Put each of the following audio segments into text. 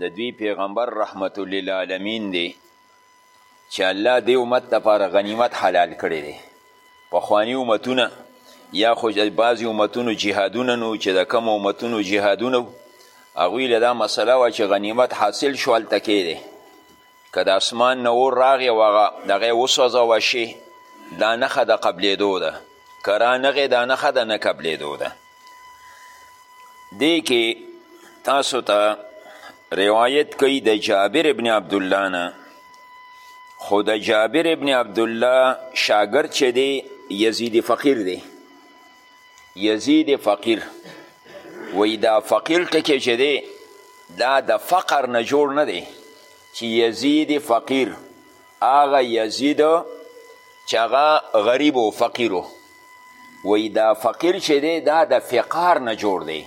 د دوی پیغمبر رحمت للعالمین دی چې الله دې امت لپاره غنیمت حلال کړی دی پخواني امتونه یا خو بعضې امتونو جهادونه نو چې د کم امتونو جهادونه هغوی له دا مسله وه چې غنیمت حاصل شو هلته کې دی که د اسمان نه اور راغی او هغه دغه یې وسوځوه شي دا نښه د قبلېدو ده که رانغې دا نښه د نه قبلېدو ده دې کې تاسو ته روایت کوي د جابر ابن عبدالله نه خو د جابر ابن عبدالله شاګرد چې دی یزیدي فقیر دی یزید فقیر وی دا فقیر ټکی چې دی دا د فقر نه جوړ نه دی چې یزید فقیر هغه یزید چې هغه غریب و فقیر و وی دا فقیر چې دی دا د فقار نه جوړ دی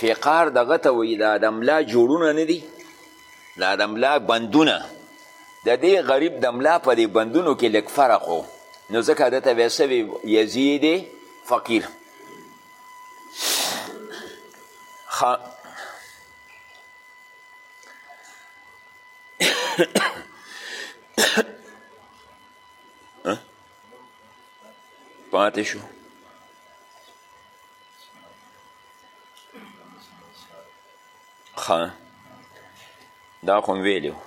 فقار دغه ته وی دا د ملا جوړونه نه دي دا د ملا بندونه د دې غریب د ملا په دې بندونو کې لږ فرق و نو ځکه ده ته بیا څه یزید فقیر پاتې شو ښه دا خو ویلی و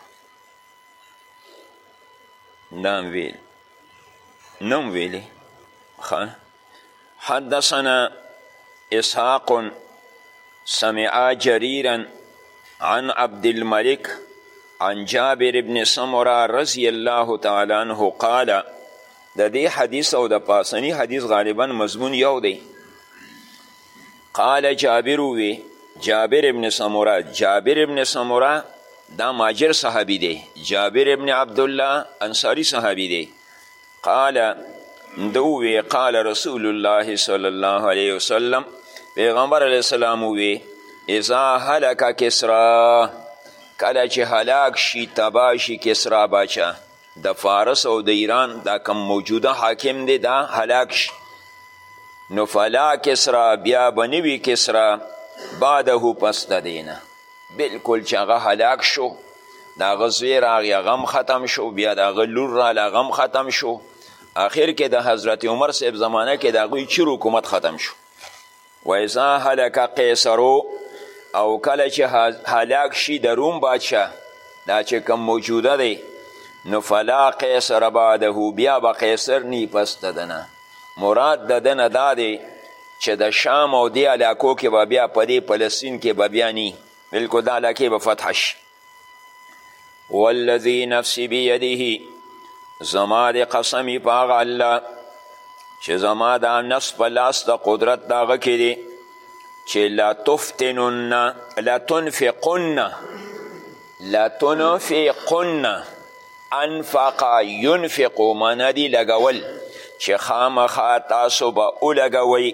دا ویل نه ویلی ښه حدثنا اسحاق سمعا جریرا عن عبد الملک عن جابر ابن سمره رضی الله تعالی عنه قال د دې حدیث او د پاسنی حدیث غالبا مضمون یو دی قال جابر وی جابر ابن سموره جابر ابن سموره دا ماجر صحابی دی جابر ابن عبدالله انصاری صحابی دی قال دوی قال رسول الله صلی الله علیه وسلم پیغمبر علیه السلام وی اذا هلک کسرا کله چې هلاک شي تبا شي کسرا باچا د فارس او د ایران دا کم موجوده حاکم دی دا هلاک شي نو فلا کسرا بیا به نه وي کسرا بعده پس د دی نه بلکل چې هغه هلاک شو د هغه زوی راغی هغه هم ختم شو بیا د هغه لور راله هغه هم ختم شو اخر کې د حضرت عمر صاحب زمانه کې د هغوی چیر حکومت ختم شو و اذا هلک قیصرو او کله چې هلاک شي د روم بادشاه دا چې کوم موجوده دی نو فلا قیصر بعده بیا به قیصر نی پس ددنه مراد ددنه دا دی چې د شام او دې علاقو کې به بیا په دې فلسطین کې به بیا نی بلکل دا علاقې به فتح شي والذی نفس بیده زما د قسمی په هغه الله چې زما دا نفس په لاس د قدرت د هغه کې دی چې لا تفتنن لا تنفقن لا تنفقن انفق ينفق معنا دی لګول چې خامخا تاسو به ولګوئ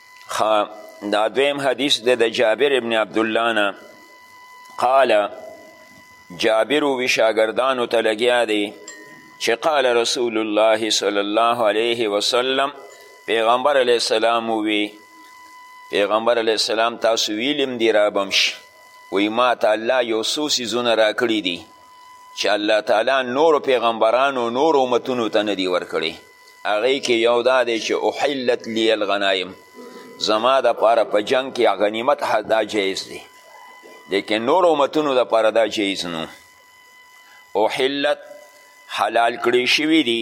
خا دا دویم حدیث دی د جابر ابن عبدالله نه قال جابر وی شاګردانو ته لګیا دی چې قال رسول الله صلی الله علیه وسلم پیغمبر علیه السلام وی پیغمبر علیه السلام تاسو ویلم دی رابم شي وی ما ته الله یو څو څیزونه راکړي دي چې الله تعالی نور پیغمبرانو نور امتونو ته نه دي ورکړي هغې کې یو دا دی چې احلت لی الغنایم زما د پاره په جنگ کې غنیمت دا جایز دی لیکن نور امتونو د پاره دا جایز نو احلت حلال کړی شوی دی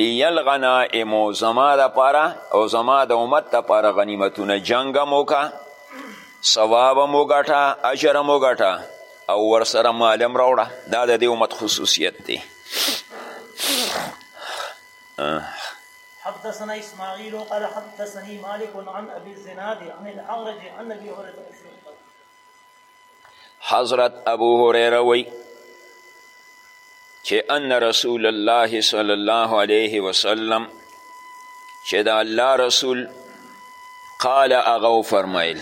لیل غنائم زما د پاره او زما د امت د پاره غنیمتونه جنگ مو کا ثواب مو ګټه اجر مو ګټه او ورسره معلم راوړه دا د دې امت خصوصیت دی حدثنا اسماعيل قال حدثني مالك عن ابي الزناد عن الاعرج عن ابي هريره حضرت ابو هريره وی چې ان رسول الله صلی الله علیه وسلم چې د الله رسول قال هغه وفرمیل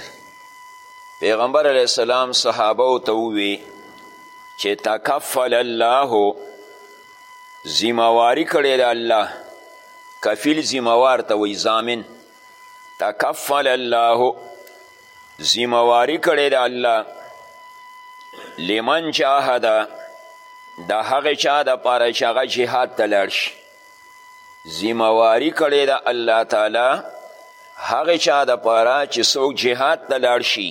پیغمبر علیه السلام صحابه ته ووی چې تکفل الله ذمواري کړې ده الله کفیل ذموار ته وایي ضامن تکفل الله ذمواري کړې ده الله لمن جاهده د هغې چا دپاره چې هغه جهاد ته لاړ شي ذمواري کړې ده الله تعالی هغې چا دپاره چې څوک جهاد ته لاړ شي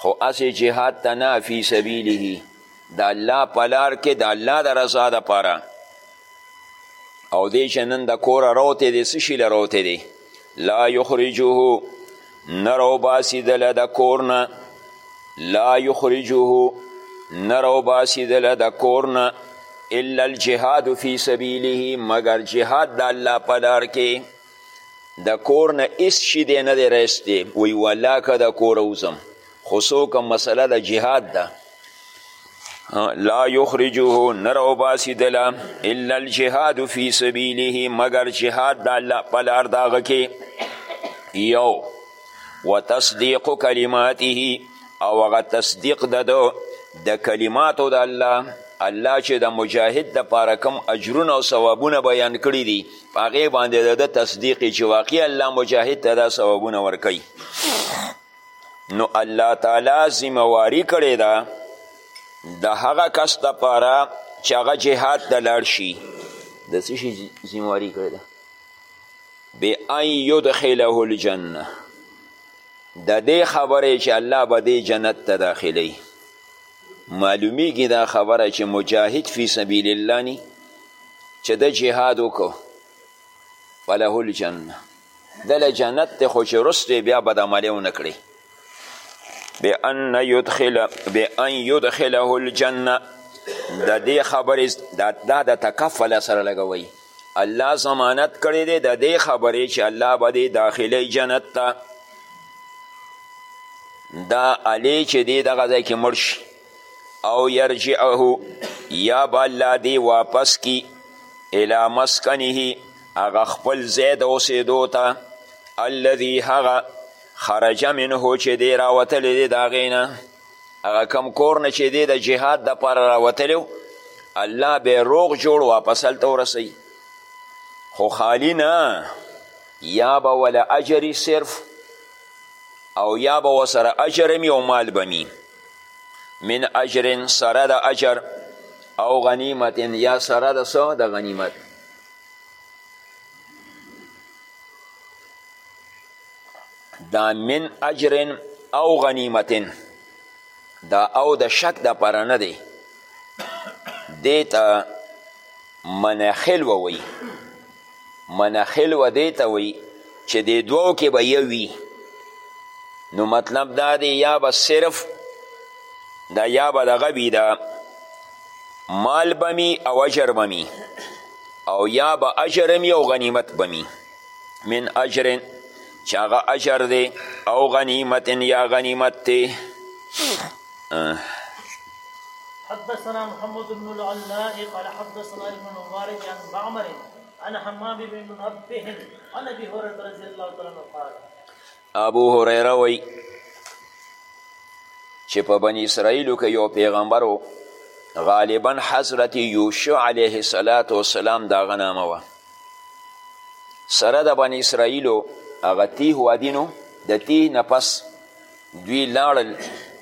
خو هسې جهاد ته نه فی سبیله د الله په لار کې د الله د رضا دپاره او دی چې نن د کوره روتی دی څه شي له روتی دی لا یخرجه نه راوباسي دله د کور نه لا یخرجه نه راوباسي دله د کور نه الا الجهاد فی سبیله مگر جهاد د الله په لار کې د کور نه هیڅ شي دی نه دی رایستی وایي والله که د کوره وځم خصوکا مسله د جهاد ده لا یخرجه نر او باسی دلا الا الجهاد فی سبیله مگر جهاد د الله په لار د هغه کې یو وتصدیق کلماته او هغه تصدیق د ده د کلماتو د الله الله چې د مجاهد د پاره کم اجرونه او ثوابونه بیان کړي دي په هغې باندې د ده تصدیق چې واقعي الله مجاهد ته دا ثوابونه ورکوي نو الله تعالی ذمواري کړې ده د هغه کس دپاره چې هغه جهاد ته لاړ شي د څه شي ذمواري کړې ده بان یدخله الجنه د دې خبرې چې الله به دې جنت ته داخلی معلومیږي دا خبره چې مجاهد فی سبیل الله نی چې د جهاد وکړو فله الجنه دله جنت دی خو چې وروسته یې بیا بدعملۍ ونه کړي بأن يدخل بأن يدخله الجنه د دې خبرې دا د تکفل سره لګوي الله ضمانت کړی دی د دې خبرې چې الله به دې داخلی جنت ته دا علی چې دی دغه ځای کې مړ شي او یرجعه یا به الله دی واپس کی الی مسکنه هغه خپل ځای د اوسېدو ته الذي هغه خرج منه چې دی راوتلی دی د هغې نه هغه کم کور نه چې دی د جهاد دپاره راوتلی الله به روغ جوړ واپس هلته ورسوي خو خالی نه یا به وله اجري صرف او یا به ورسره اجر مي او مال به مي من اجر سره د اجر او غنیمت یا سره د سو د غنیمت دا من اجر او غنیمت دا او د شک د پاره نه دی دیتا منخل ووی منخل و دې ته وایي چې دې دوو کې به یو وي نو مطلب دا دی یا به صرف دا یا به دغه وي دا مال به مي او اجر به مي او یا به اجر مي او غنیمت به مي من اجر چې هغه اجر دی او غنیمت یا غنیمت دی حدثنا محمد بن العلاء قال حدثنا ابن مبارك عن معمر عن حمام بن منبه عن ابي هريره رضي الله تعالى عنه قال ابو هريره وی چې په بنی اسرائیلو کې یو پیغمبر و غالبا حضرت یوشع علیه السلام والسلام دا غنامه وه سره د بنی اسرائیلو هغه تیه وادینو د تیه نه پس دوی لاړل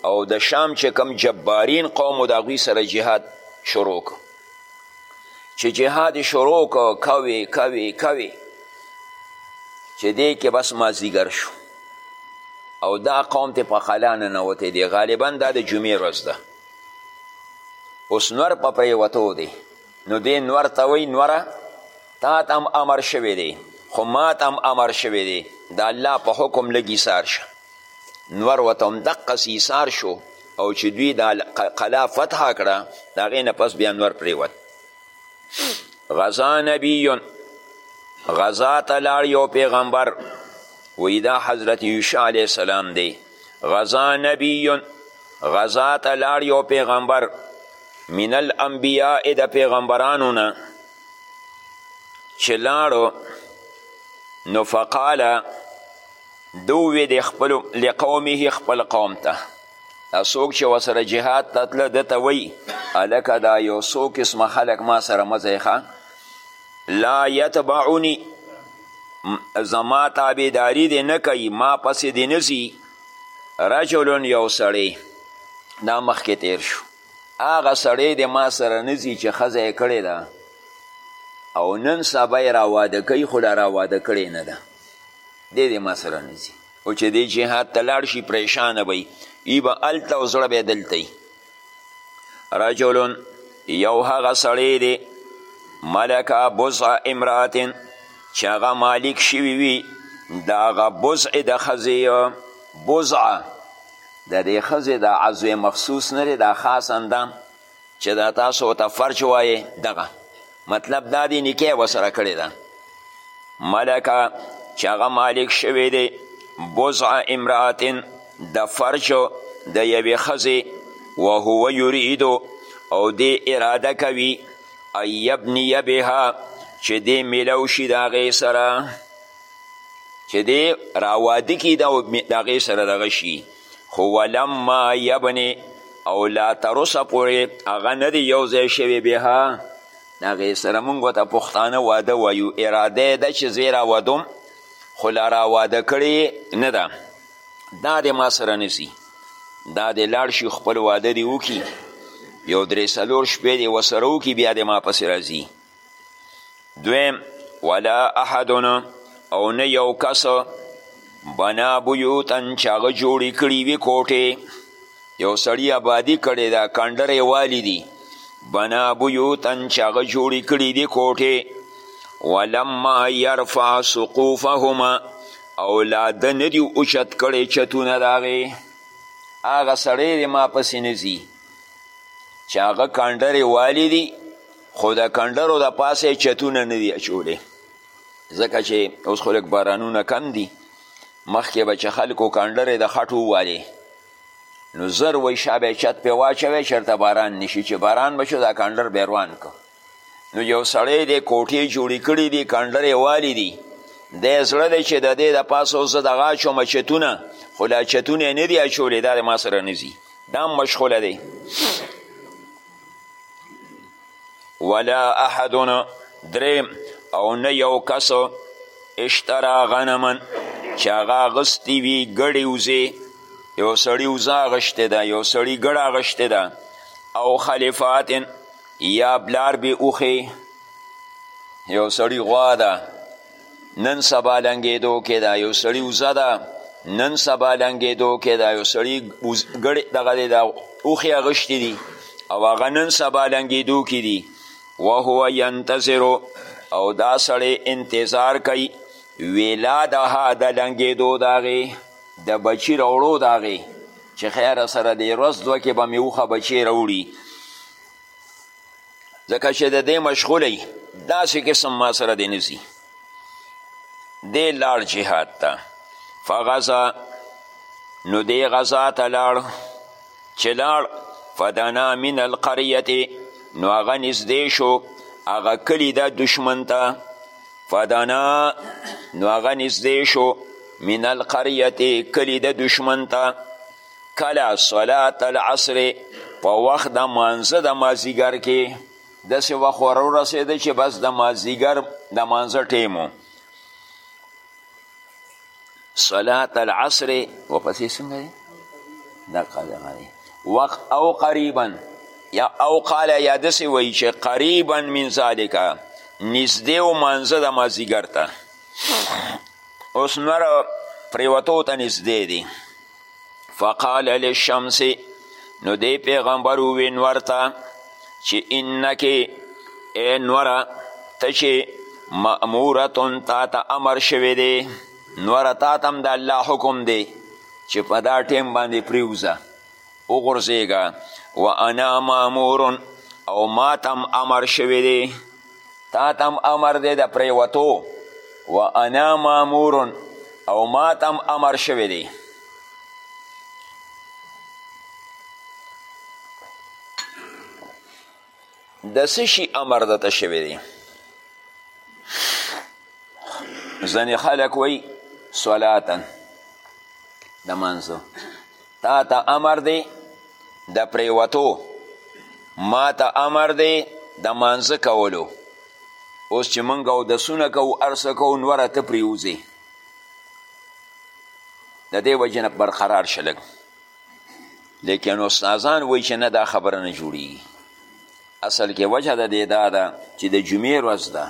او د شام چې کم جبارین قوم و د هغوی سره جهاد شروع کړ چې جهاد یې شروع کړ کوې کوې کوې چې دې کې بس مازدیګر شو او دا قوم ته په قلا نه نوتی دی غالبا دا د جمعې ورځ ده اوس نور په پریوتو دی نو دې نور ته وایي نوره تا ته هم امر شوی دی خو ما ته هم امر شوی دی د الله په حکم لږ ایسار شه نور ورته هم دقسې ایسار شو او چې دوی دا قلا فتح کړه د هغې نه پس بیا نور پرېوت غذا نبیون غذا ته لاړ یو پیغمبر وی دا حضرت یوشع علیه السلام دی غذا نبیون غذا ته لاړ یو پیغمبر من الانبیاء د پیغمبرانو نه چې لاړو نو فقاله ده ووې د خپلو لقومه خپل قوم ته دا څوک چې ورسره جهاد ته تله ده ته وایي هلکه دا یو څو قسمه خلک ما سره مه ځئ لا یتبعوني زما تابعداري دې نه کوي ما پسې دې نه ځي رجل یو سړی دا مخکې تیر شو هغه سړی دې ما سره نه ځي چې ښځه یې کړې ده او نن سبا یې راواده کوي خو لا راواده کړې نه ده دی دې ما سره نه ځي او چې دی جهاد ته لاړ شي پریشانه به ای به هلته او زړه به دلته رجل یو هغه سړی دی ملکه بزع امراتن چې هغه مالک شوي وي د هغه بزع د ښځې بزع د دې ښځې د عضو مخصوص نه دی دا خاص اندام چې دا تاسو ورته فرج وایې دغه مطلب دا دی نکاح ورسره کړې ده ملکه چې هغه مالک شوی دی بزع امراتن د فرج د یوې ښځې وهو یرید او دې اراده کوي ان یبنی بها چې دې میلو شي د هغې سره چې دې راواده کړي د هغې سره دغه شي خو ولما یبنې او لا تر اوسه پورې هغه نه دی یو ځای شوی بها د هغې سره موږ ورته پښتانه واده وایو اراده یې ده چې زه یې راودوم خو لا راواده کړې نه ده دا دی ما سره نه ځي دا دی لاړ شي خپل واده دی وکړي یو درې څلور شپې دی ورسره وکړي بیا دی ما پسې راځي دویم ولا احدن او نه یو کس بنا بیوتن چې هغه جوړې کړي وي کوټې یو سړي آبادي کړې ده کنډرې والي دي بنا بیوتن چې هغه جوړې کړي دي کوټې ولما یرفع سقوفهما او لا ده نه دي اوچت کړی چتونه د هغې هغه سړی دی ما پسې نه ځي چې هغه کنډرې والي دي خو د کنډرو د پاسه یې چتونه نه دي اچولی ځکه چې اوس خو لږ بارانونه کم دي مخکې به چې خلکو کنډرې د خټو ووالې نو زر وی شا به چت پې واچوی چېرته باران نشي چې باران به شو دا کنډر به روان که نو یو سړی دی کوټې جوړې کړي دي کنډرې والي دي دی زړه دی چې د دې د پاسه اوس زه دغه اچوم چتونه خو لا چتونه یې نه دي اچولي دا ما سره نه ځي دا هم مشغوله دی ولا احد دریم او نه یو کس اشترا غنما چې هغه اغستې وي ګړې وزې یو سړي وزه اغشتې ده یو سړي ګړه اغشتې ده او خلیفات یا بلار بې اوښې یو سړي غوا ده نن سبا لنګېدو کې دا یو سړي وزه ده نن سبا لنګېدو کې دا یو سړي ګړې دغه دی دا اوښې اغشتي دي او هغه نن سبا لنګېدو کې دي وهو ینتظرو او دا سړی انتظار کوي ولادها د لنګېدو د هغې د بچي راوړو د هغې چې خیره سره دې ورځ دوه کې به مې اوښه بچی راوړي ځکه چې د دې مشغوله یي داسې قسم ما سره دی نسی دی لاړ جهاد ته فغزا نو دی غزا ته لاړ چې لاړ فدنا من القریه نو هغه نږدې شو هغه کلي ده دشمن ته فدنا نو هغه نږدې شو من القریه کلي ده دشمن ته کله صلات العصر په وخت د مانزه د مازیګر کې داسې وخت ور ورسېده چې بس د مازدیګر د مانځه ټیم و صلات العصر ورپسې څنګه دی دا قدغه دی وقت او قریبا یا او قال یا داسې وایي چې قریبا من ذالکه نږدې و مانځه د مازدیګر ته اوس نور پریوتو ته نږدې دی فقال للشمس نو دی پیغمبر ووی نور ته چې انکې ای نوره ته چې مأمورتون تا ته امر شوی دی نوره تا ته هم د الله حکم دی چې په دا ټیم باندې پریوزه وغورځېږه و انا مامورون او ما تم امر شوی دی تا ته هم امر دی د پریوتو و انا مامورون او ما ته هم امر شوی دی د څه شي امر درته شوی دی ځینې خلک وایي صلاتن د منځو تا ته امر دی د پریوتو ما ته امر دی د مانځه کولو اوس چې موږ اودسونه کوو هر څه کوو نوره ته پرېوځې د دې وجې نه برقرار شه لږ لیکن استادان وایي چې نه دا خبره نه جوړیږي اصل کې وجه د دې دا ده چې د جمعې ورځ ده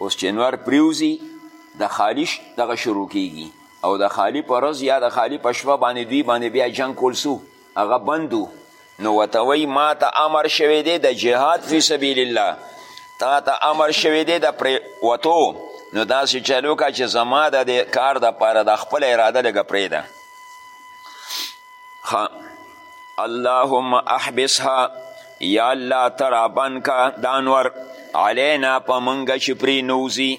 اوس چې نور پریوزي د خالی دغه شروع کیږي او د خالی په ورځ یا د خالی په شپه باندې دوی باندې بیا جنگ کول سو هغه بندو نو ورته وایي ما ته امر شوی دی د جهاد فی سبیل الله تا ته امر شوی دی د پرېوتو نو داسې چل وکړه چې زما د دې کار دپاره د خپله اراده لږه پرېږده اللهم احبسها یا الله ته رابند که دا انور علینا په موږ چې پرې نوځي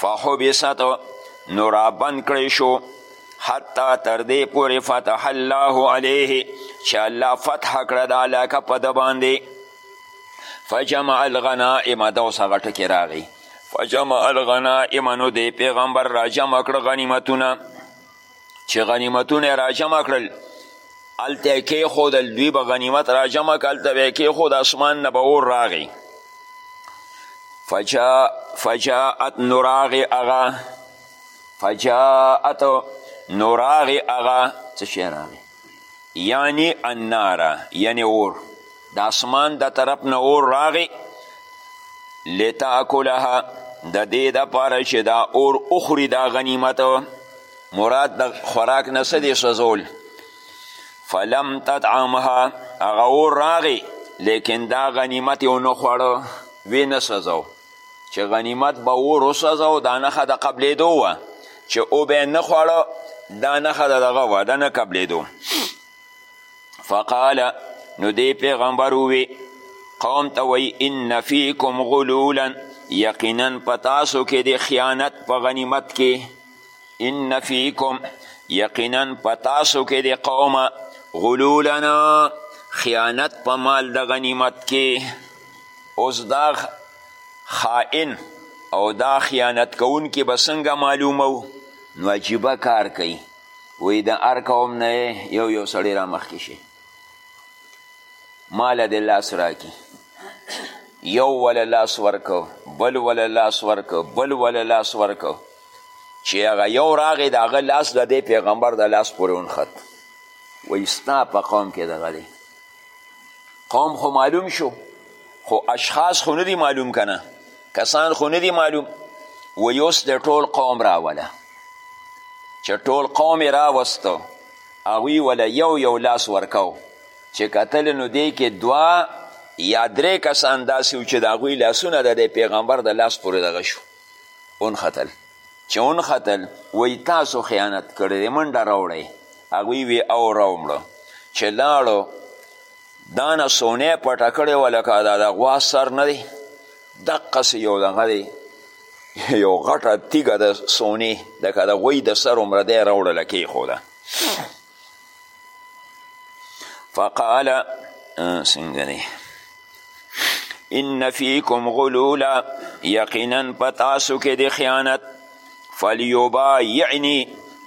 فحبست نو رابند کړی شو حتی تر دې پورې فتح الله علیه چې الله فتح کړه د علاقه په ده باندې فجمع الغنائم دا اوس هغه ټکې راغی فجمع الغنائم نو دې پیغمبر را جمع کړه غنیمتونه چې غنیمتونه را جمع کړل هلته یې کېښودل دوی به غنیمت را جمع کړه هلته به یې کېښود اسمان نه به اور راغی فجا فجاءت نو راغې هغه فجاءت نو راغې هغه څه شی راغې یعنی النار یعنی اور د اسمان د طرف نه اور راغی لتاکلها د دې د پاره چې دا اور اخري دا غنیمت مراد د خوراک نه څه دی سوزول فلم تطعمها هغه اور راغی لیکن دا غنیمت یې ونه خوړه ویې نه سوځو چې غنیمت به اور وسوځو دا نښه د قبلېدو وه چې او به نه خوړه دا نښه د دغه وه د نه قبلېدو فقال نو دې پیغمبر ووی قوم ته وی ان فیکم غلولا یقینا په تاسو کې د خیانت په غنیمت کې ان فیکم یقینا په تاسو کې د قومه غلولنا خیانت په مال د غنیمت کې اوس دا خائن او دا خیانت کوونکي به څنګه معلومو نو عجیبه کار کوي وایي د هر قوم نه یو یو سړی را مخکې شي ماله د لاس راکي یو وله لاس ورکو بل وله لاس ورکو بل وله لاس ورکو چې هغه یو راغی د هغه لاس د دې پیغمبر د لاس پورې ونښت وایي ستا په قوم کې دغه دی قوم خو معلوم شو خو اشخاص خو ندي معلوم کنه کسان خو ندي معلوم و یوس د ټول قوم راوله چې ټول قوم یې راوستو هغوی وله یو یو لاس ورکو چې کتل نو دی کې دوه یا درې کسان داسې و چې د هغوی لاسونه د پیغمبر د لاس پورې دغه شو ونښتل چې ونښتل وایي تاسو خیانت کړی دی منډه راوړئ هغوی وی او راومړه چې لاړو دا نه سونه پټه کړې وه لکه دا د غوا سر نه دی دقسې یو دغه دی یو غټه تیږه د سونې لکه د غوی د سر عمره دی راوړله کېښوده فقال څنګه دی ان فیکم غلولا یقینا په تاسو کې د خیانت فلیبایعنی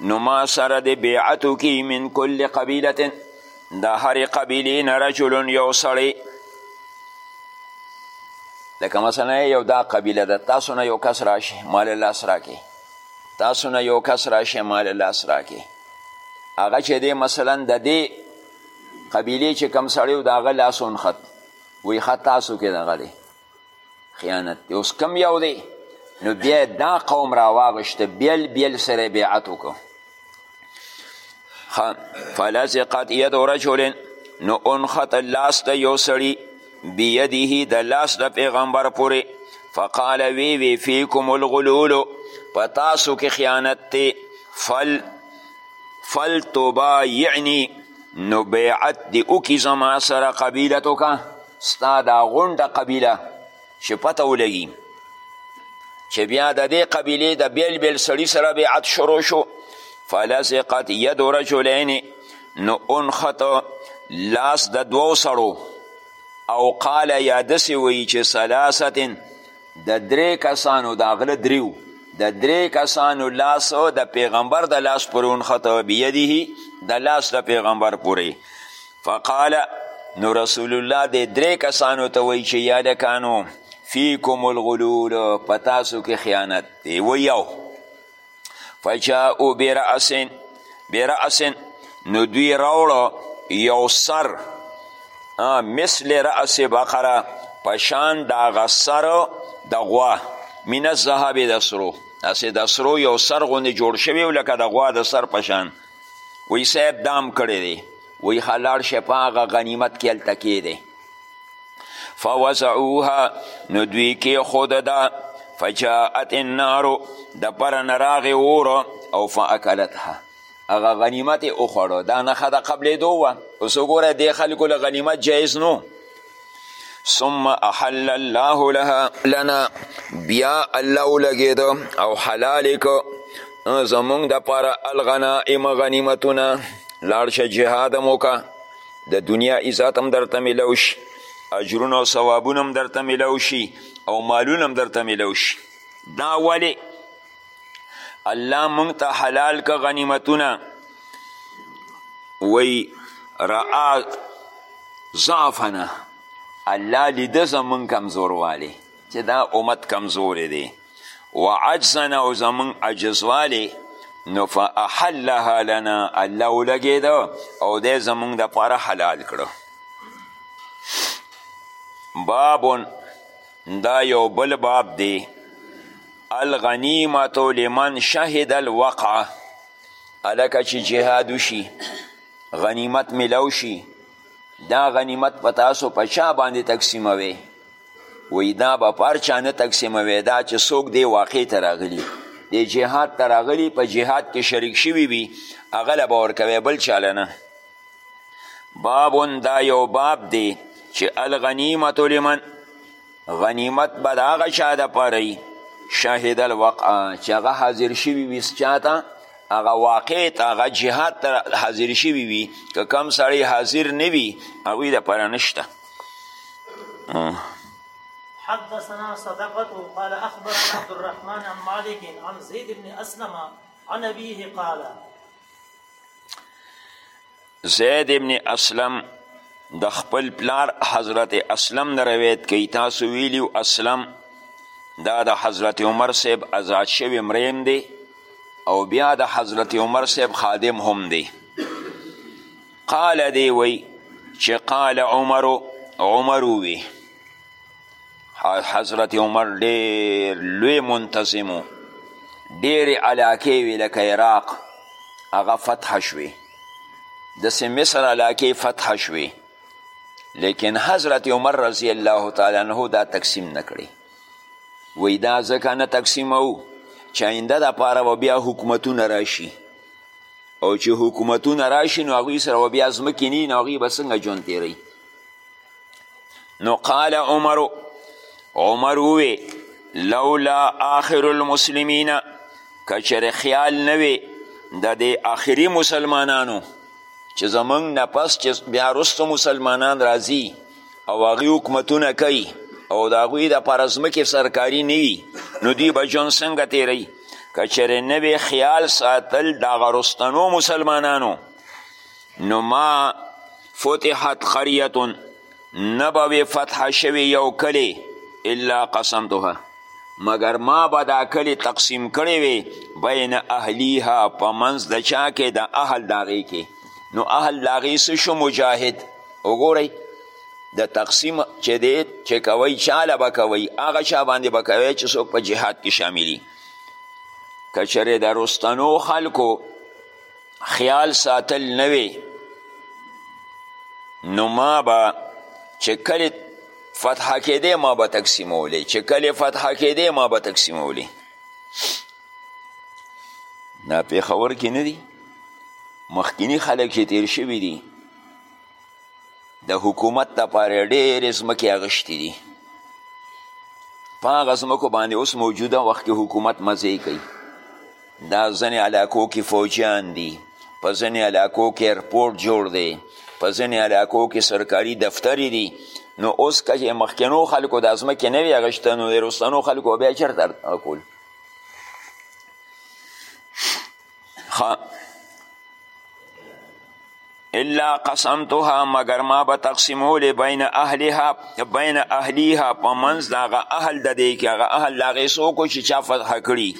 نو ما سره د بیعت وکړي من کل قبیله د هرې قبیلې نه رجل یو سړی لکه مثلا یو دا قبیله ده تاسو نه یو کس راشي مال لاس راکړي تاسو نه یو کس راشي مال لاس راکړي هغه چې دی مثلا د دې قبیلې چې کم سړی و د هغه لاس ونښت وایي ښه تاسو کې دغه دی خیانت دی اوس کم یو دی نو بیا دا قوم راواغشته بیل بیل سره بیعت وکړو فلزقت ید رجل نو انخط لاس د یو سړي بیده د لاس د پیغمبر پورې فقال وی وی فیکم الغلول په تاسو کې خیانت دی فل فل تبایعنی نو بیعت دی او کی زما سره قبیلتو کا ستا دا غونډه قبیله چې پته ولګي چې بیا د دې قبیلې د بیل بیل سړي سره بیعت شروع شو فلزقت ید رجلین نو انخت لاس د دوو سړو او قال یا دسې وایي چې سلاستن د درې کسانو د غله دریو د درې کسانو لاس د پیغمبر د لاس پورې ونښته بیده د لاس د پیغمبر پورې فقال نو رسول الله د درې کسانو ته وایي چې یا لکانو فیکم الغلول په تاسو کې خیانت دی ویو فجاءو برأس برأس نو دوی راوړو یو سر مثل رأس بقره پشان دا غسر د غوا من الذهب د سرو داسې د سرو یو سر غوندې جوړ شوی او لکه د غوا د سر پشان وی صاحب دام کړی دی وی خلاړ شه په هغه غنیمت کې هلته کېدی فوزعوها نو دوی کې خود ده فجاءت النار د پر نراغ اور او فاکلتها هغه غنیمت یې وخوړو دا نښه د قبلېدو وه اوس وګوره دې خلکو له غنیمت جایز نو ثم احل الله لها لنا بیا الله ولګېده او حلالې کو زمونږ دپاره الغنائم غنیمتونه لاړ شه جهاد هم وکړه د دنیا عزت هم درته میلو شي اجرونه او ثوابونه هم درته میلو شي او مالونه هم درته میلو شي دا ولې الله مونږ ته حلال که غنیمتونه وی رعا ضعفنا الله لیده زمونږ کمزوروالی چې دا امت کمزوری دی و عجزنا او زمون عجزوالی نو فاحلها لنا الله ولګید او د زمون د پاره حلال کړو بابون دا یو بل باب دی الغنیمت لمن شهد الوقع الکه چې جهاد وشي غنیمت ملو شي دا غنیمت په تاسو په چا باندې تقسیموي وی دا به په هر چا نه تقسیموي دا چې څوک دې واقع ته راغلي دې جهاد ته راغلي په جهاد کې شریک شوي وي هغه له به ورکوي بل چاله نه بابون دا یو باب دی چې الغنیمت لمن غنیمت به د هغه چا دپاره وي شهد الوقعه چې هغه حاضر شوي وي چا ته هغه واقع ته هغه جهاد ته حاضر شوي وي که کم سړی حاضر نه وي هغوی دپاره نشته حدثنا صدقة قال أخبرنا عبد الرحمن عن مالك عن زيد بن أسلم عن أبيه قال زید ابن اسلم د خپل پلار حضرت اسلم نه روایت کوي تاسو ویلیو اسلم دا د حضرت عمر صاحب آزاد شوی مریم دی او بیا د حضرت عمر صاحب خادم هم دی قال دی وی چې قال عمر عمر وی حضرت عمر ډیر لوی منتظمو ډیرې علاقې وی لکه عراق هغه فتح شوې داسې مصر علاقې فتح شوې لیکن حضرت عمر رضی الله تعالی عنه دا تقسیم نکړي وی دا ځکه نه تقسیمو چې آینده دپاره به بیا حکومتونه راشي او چې حکومتونه راشي نو هغوی سره به بیا ځمکې نه نو هغوی به څنګه ژوند تېروي نو قال عمر عمر ووی لولا آخر المسلمین که چېرې خیال نه وي د دې آخري مسلمانانو چې زمونږ نه پس چې بیا وروسته مسلمانان راځي او هغوی حکومتونه کوي او د هغوی دپاره ځمکې سرکاري نه وي نو دوی به ژوند څنګه تېروي که چېرې نه وي خیال ساتل د هغه رستنو مسلمانانو نو ما فتحت قریة نه به وي فتح شوي یو کلی الا قسمتها مګر ما به دا کلی تقسیم کړی وي بین اهلیها په منځ د چا کې د اهل د هغې کې نو اهل د هغې څه شو مجاهد وګورئ د تقسیم چې دی چې کوئ چاله به کوئ هغه چا باندې به کوئ چې څوک په جهاد کې شاملي که چېرې د رستنو خلکو خیال ساتل نه وي نو ما به چې کله فتح کېدی ما به تقسیمولی چې کله فتح کېدی ما به تقسیمولی دا پېښور کې نه دي مخکیني خلک چې تیر شوي دي د حکومت لپاره ډېرې ځمکې اغشتې دي په هغه ځمکو باندې اوس موجوده وخت کې حکومت مزې کوي دا ځینې علاقو کې فوجیان دي په ځینې علاقو کې ایرپورټ جوړ دی په ځینې علاقو کې سرکاري دفترې دي نو اوس که مخکینو خلکو د ځمکې نه وي اغشته نو د رستنو خلکو بیا چېرته کول الا قسمتها مگر ما به تقسیمولې بین اهلها بین اهلیها په منځ د هغه اهل د دی کې هغه اهل د هغې څوک چې چا فتح کړي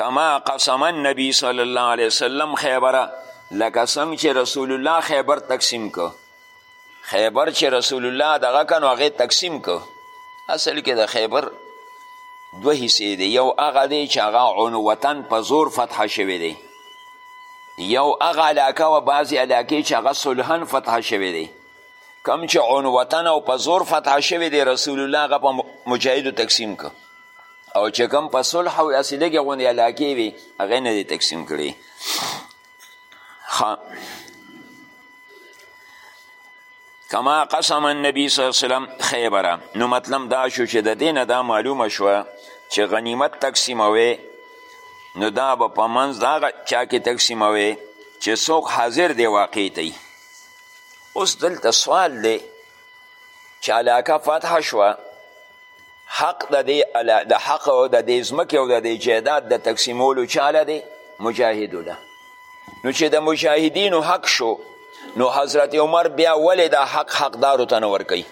کما قسم النبی صلی الله علیه وسلم خیبره لکه څنګه چې رسول الله خیبر تقسیم که خیبر چې رسول الله دغه کنو هغه تقسیم کو اصل کې د خیبر دو حصې دی یو هغه دی چې هغه عنوتن په زور فتح شوی دی یو هغه علاقه و بعضې علاقې چې هغه صلحن فتح شوی دی کم چې عنوتن او په زور فتح شوی دی رسول الله هغه په مجاهدو تقسیم که او چې کم په صلح او هسې لږې غوندې علاقې وي هغې نه دی تقسیم کړي خان کما قسم النبی صلی الله علیه وسلم خیبره نو مطلب دا شو چې د دینه دا معلومه شوه چې غنیمت تقسیموي نو دا به په منځ د هغه چا کې تقسیموي چې څوک حاضر دی واقع ته اوس دلته سوال دی چې علاقه فتح شوه حق د دې د حق او د دې ځمکې او د دې جایداد د تقسیمولو چاله دی مجاهدو ده نو چې د مجاهدینو حق شو نو حضرت عمر بیا ولې دا حق حقدارو ته نه ورکوي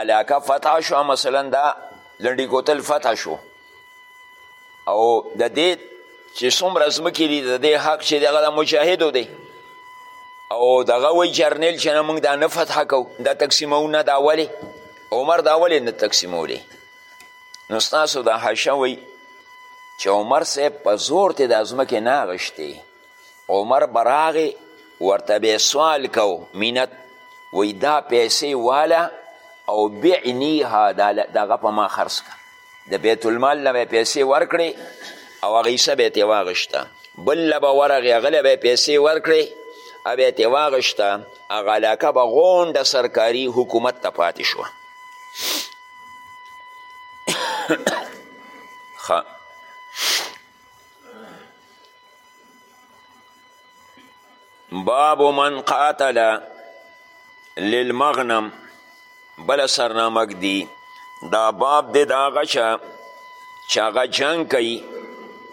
علاقه فتح شوه مثلا دا لنډي کوتل فتح شو او د دې چې څومره ځمکې دي د دې حق چې دغه د مجاهدو دی او دغه وایي جرنیل چې نه موږ دا نه فتح کوو دا تقسیموو نه دا ولې عمر دا ولې نه تقسیمولی نو ستاسو دا حشه وایي چې عمر صاحب په زور تې دا ځمکې نه اغشتې عمر به راغی ورته به سوال کو مینت وی دا پیسې والا او بعنیها دغه په ما خرڅ کړه د بیت المال نه به پیسې ورکړې او هغه حصه به یې ترې واخېسته بل له به ورغې هغه له به یې پیسې ورکړې او به یې ترې واخېسته هغه علاقه به غونډه سرکاري حکومت ته پاتې شوه ښه باب من قاتل للمغنم بل سرنامه دی دا باب دی دا غچا چې هغه جنګ کوي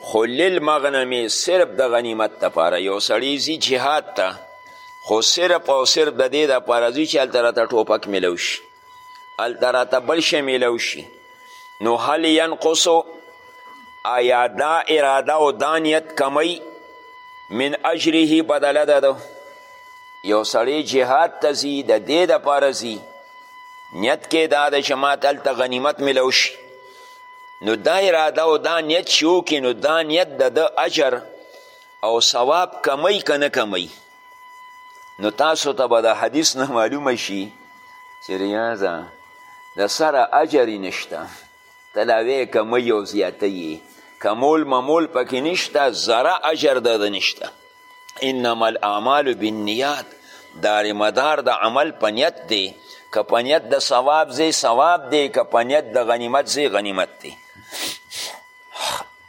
خو للمغنمې صرف د غنیمت دپاره یو سړی ځي جهاد ته خو صرف او صرف د دې دپاره ځي چې هلته راته ټوپک میلو شي هلته راته بل شی میلو شي نو هل ینقصو آیا دا اراده او دا نیت کمی من اجره بدله ده ده یو سړی جهاد ته ځي د دې دپاره ځي نیت کې دا ده چې ما ته هلته غنیمت میلو شي نو دا اراده او دا نیت چې وکړي نو دا نیت د ده اجر او ثواب کمی که نه کمی نو تاسو ته به د حدیث نه معلومه شي چې ریاضه د سره اجر نشته ته لا وی کمی او زیاته یې کمول ممول پکې نشته ذره اجر د ده نشته انما الاعمال بالنیات دار مدار د دا عمل په نیت دی که په نیت د ثواب ځای ثواب دی که په نیت د غنیمت ځای غنیمت دی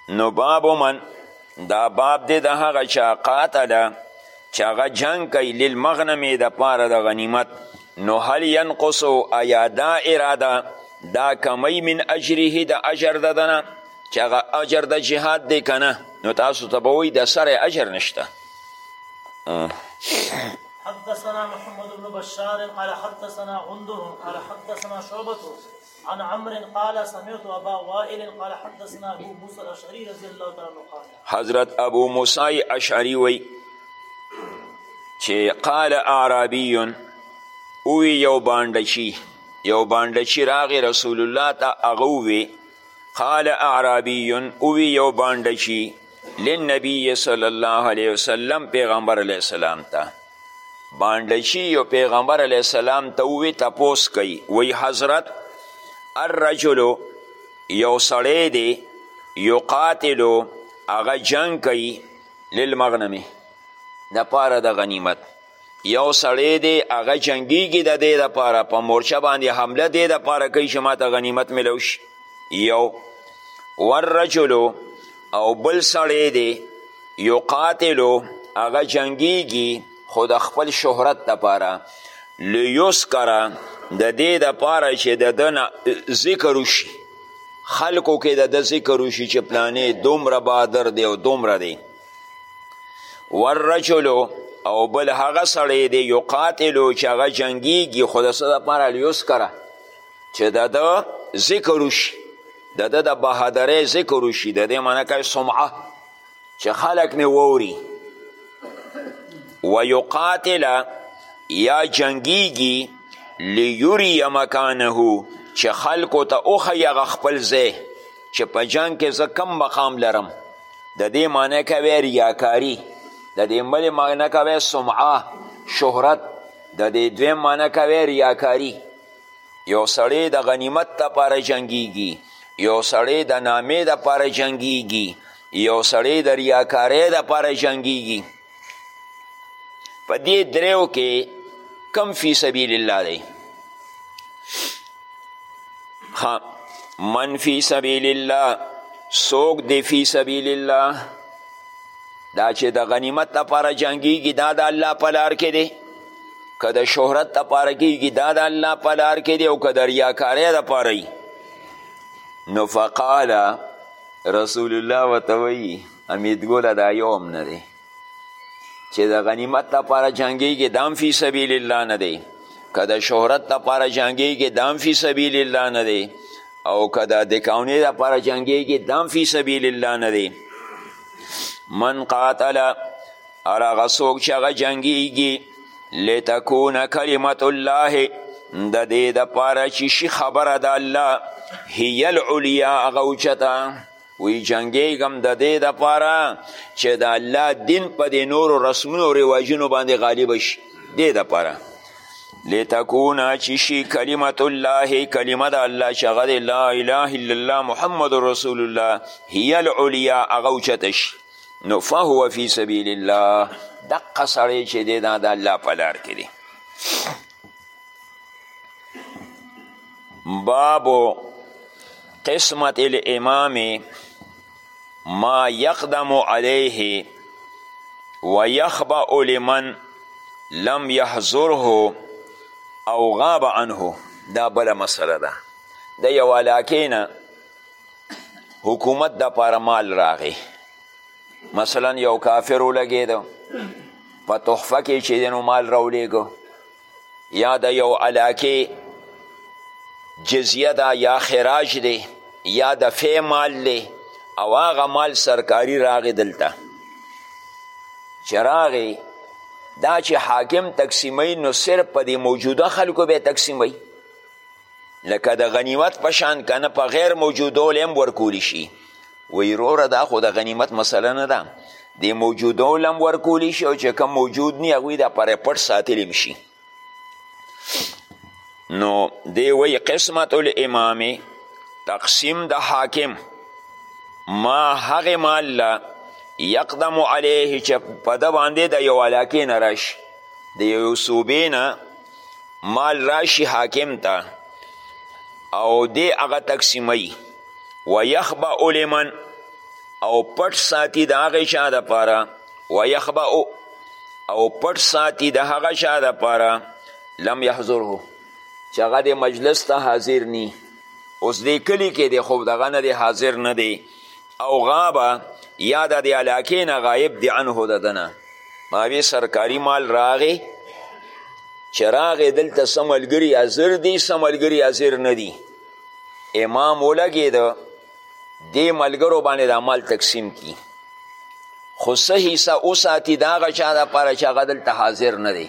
نو باب من دا باب دی د هغه چا قاتله چې هغه جنګ کوي للمغنمې دپاره د غنیمت نو هل ینقصو ایا دا اراده دا کمی من اجره د اجر د دنه چې هغه اجر د جهاد دی که نه نو تاسو ته به وایي د سره اجر نشته حدثنا محمد بن بشار قال حدثنا غندر قال حدثنا شعبة عن عمر قال سمعت ابا وائل قال حدثنا ابو موسى الاشعري رضي الله تعالى عنه قال حضرت ابو موسى اشعري وي چې قال اعرابي اوی یو باندچی یو باندچی راغی رسول الله ته هغه وی قال اعرابي اوی یو باندچی لنبی صلی الله علیه وسلم پیغمبر علیه السلام ته باندشی یو پیغمبر علیه السلام ته وی تپوس کوي وی حضرت الرجل یو سړی دی یقاتلو هغه جنگ کوي للمغنمې د پاره د غنیمت یو سړی دی هغه جنګیږي د دې دپاره په مورچه باندې حمله دې دپاره کوي چې ماته غنیمت ملو شي یو والرجلو او بل سړی دی یقاتلو هغه جنګیږي خو د خپل شهرت دپاره لیسکره د دې دپاره چې د ده نه ذکر وشي خلکو کې د ده ذکر وشي چې پلانې دومره بهادر دی او دومره دی والرجل او بل هغه سړی دی یقاتلو چې هغه جنګیږي خو د څه دپاره لیسکره چې د ده ذکر وشي د ده د بهادرۍ ذکر وشي د دې معنی کوي سمعه چې خلک مې واوري ویقاتل یا جنګیږي لیوري مکانه چې خلکو ته وښیي هغه خپل ځای چې په جنګ کې زه کم مقام لرم د دې معنی کوي ریاکاری د دې ملې معنی کوي سمعه شهرت د دې دویم معنی کوي ریاکاری یو سړی د غنیمت لپاره جنګیږي یو سړی د نامې لپاره جنګیږي یو سړی د ریاکارۍ لپاره جنګیږي په دې دریو کې کم فی سبیل الله دی من فی سبیل الله څوک دی فی سبیل الله دا چې د غنیمت لپاره جنګیږي دا د الله په لار کې دی که د شهرت لپاره کیږي دا د الله په لار کې دی او که د ریاکارۍ لپاره نو فقال رسول الله ورته وایي امیدګله دا یو هم نه دی چې د غنیمت لپاره جنګیږي دام فی سبیل الله نه دی که د شهرت لپاره جنګیږي دام فی سبیل الله نه دی او که د دکاونې لپاره جنګیږي دام فی سبیل الله نه دی من قاتل هر هغه څوک چې هغه جنګیږي لتکون کلمت الله د دې دپاره چې شي خبره د الله هی العلیا هغه اوچته وی جنګیږم د دې دپاره چې د الله دین په دې نورو رسمونو او رواجونو باندې غالب شي دې دپاره لتكون چې شي کلمت الله کلمه د الله چې هغه دی لا اله الا الله محمد رسول الله هي العلیا هغه اوچته شي نو فهو فی سبیل الله دقه سړی چې دی دا د الله په لار کې دی باب قسمت الامام ما يقدم عليه ويخبأ لمن لم يحضره او غاب عنه دا بله مسله ده د یو علاقې نه حکومت د پاره مال راغی مثلا یو کافر ولګېده په تحفه کې چې دی نو مال راولیږه یا د یو علاقې جزیه ده یا خراج دی یا د فی مال دی او هغه مال سرکاری راغی دلته چې راغی دا چې حاکم تقسیموي نو صرف په دې موجوده خلکو به تقسیموي لکه د غنیمت په شان کنه په غیر موجودو لم ورکولی شي وی روره دا خو د غنیمت مسله نه ده د موجودو لم ورکولی شي او چې کوم موجود نی هغوی دا پر پټ ساتلی شي نو دی وی قسمت الامام تقسیم د حاکم ما هغه مال لا یقدم علیه چې په ده باندې د یو علاقې نه راشي د یو صوبې نه مال راشي حاکم ته او دی هغه تقسیموي ویخبأ لمن او پټ ساتي د هغه چا دپاره ویخبأ او پټ ساتي د هغه چا دپاره لم یحضره چې هغه د مجلس ته حاضر نی اوس دې کلي کې دی خو دغه نه دی حاضر نه دی او غابه یا د دې علاقې نه غایب دی عنه د ده نه ماوې سرکاري مال راغې چې راغې دلته څه ملګري حاضر دي څه ملګري حاضر نه دي امام ولګېده دې ملګرو باندې دا مال تقسیم کی خو څه حصه وساتي د هغه چا دپاره چې هغه دلته حاضر نه دی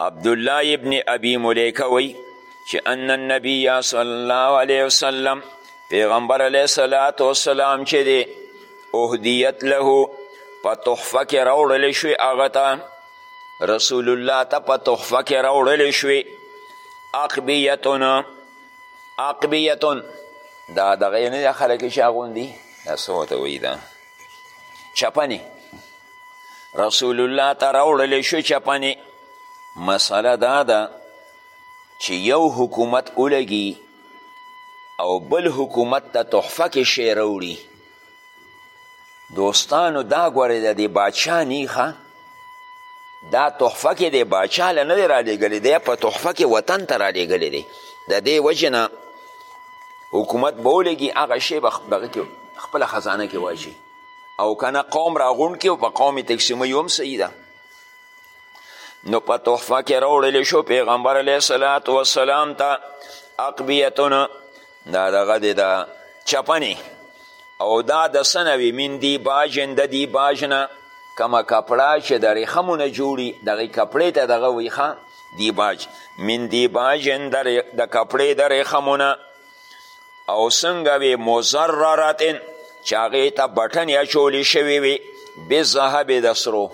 عبدالله ابن ابي ملیکه وی چې ان النبی صلی الله علیه وسلم پیغمبر علیه صلات وسلام چې دی اهدیت له په تحفه کې راوړل شوې هغه ته رسول الله ته په تحفه کې راوړل شوې عقبیتون عقبیتون دا دغه نه خلک چې اغوندي دا څه ورته وایي دا چپنې رسول الله ته راوړل شو چپنې مسله دا ده چې یو حکومت ولګي او بل حکومت ته تحفه کې شی راوړي دوستانو دا ګورې د دې بادشاه نیخه دا تحفه کې دی باچا له نه دی رالیږلی دی په تحفه کې وطن ته رالیږلی دی د دې وجې نه حکومت به ولګي هغه شی به دغه کې خپله خزانه کې واچي او کنه قوم راغونډ کې او په قومي تقسیموي هم صحیح ده نو په تحفه کې راوړل شو پیغمبر علیه السلام ته اقبیتونه دا دغه دی دا چپنې او دا د څه نه وي من دی باجن د دی باج نه کمه کپړه چې د ریخمو نه جوړي دغې کپړې ته دغه وي ښه دیباج من دیباجن د کپړې د ریخمونه او څنګه وې مزررتن چې هغې ته بټنې اچولې شوې وې بې ذهبې د سرو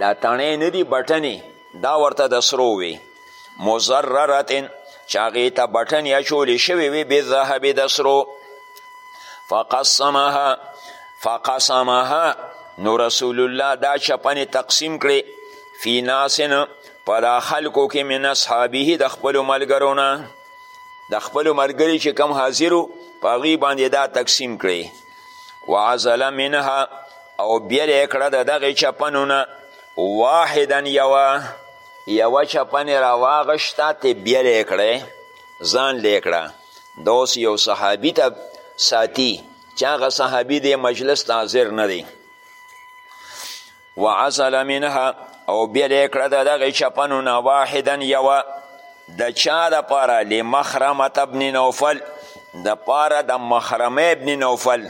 دا تڼې نه دي بټنې دا ورته د سرو وي مزررتن چې هغې ته بټنې اچولې شوې وي بالذهب د سرو فقسمها فقسمها نو رسول الله دا چپنې تقسیم کړې فی ناسن په دا خلکو کې من اصحابه د خپلو ملګرو نه د خپلو ملګري چې کم حاضرو په هغوی باندې دا تقسیم کړې وعزله منها او بیل یې کړه د دغې چپنو نه واحدا یوه یوه چپنې راواغشته تی بیلی کړی ځان لی کړه دا اوس یو صحابي ته ساتي چې هغه صحابي دې مجلس ته حاضر نه دی وعزل منها او بیلی کړه د دغې چپنو نه واحدا یوه د چا دپاره لمخرمة ابن نوفل د پاره د مخرمه ابن نوفل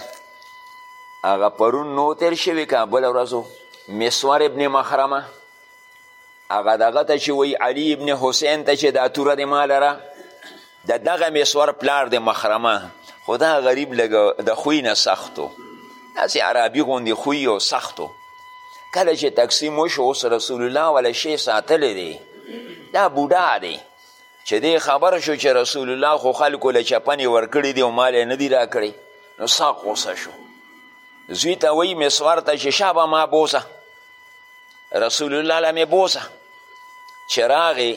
هغه پرون نو تیر شوی که بله ورځو مسور ابن مخرمه هغه دغه ته چې وایي علي ابن حسین ته چې دا توره دې ما لره د دغه مسور پلار د مخرمه خو دا غریب لږ د خوی نه سختو داسې عربي غوندې خوی او سختو کله چې تقسیم وشو اوس رسول الله ولا شی ساتلی دی دا بوډا دی چې دی خبر شو چې رسول الله خو خلکو له چپنې ورکړي دي او مال نه دي راکړي نو سخت غوسه شو زوی ته وایي مسوار ته چې شابه ما بوسه رسول الله له مې بوسه چې راغې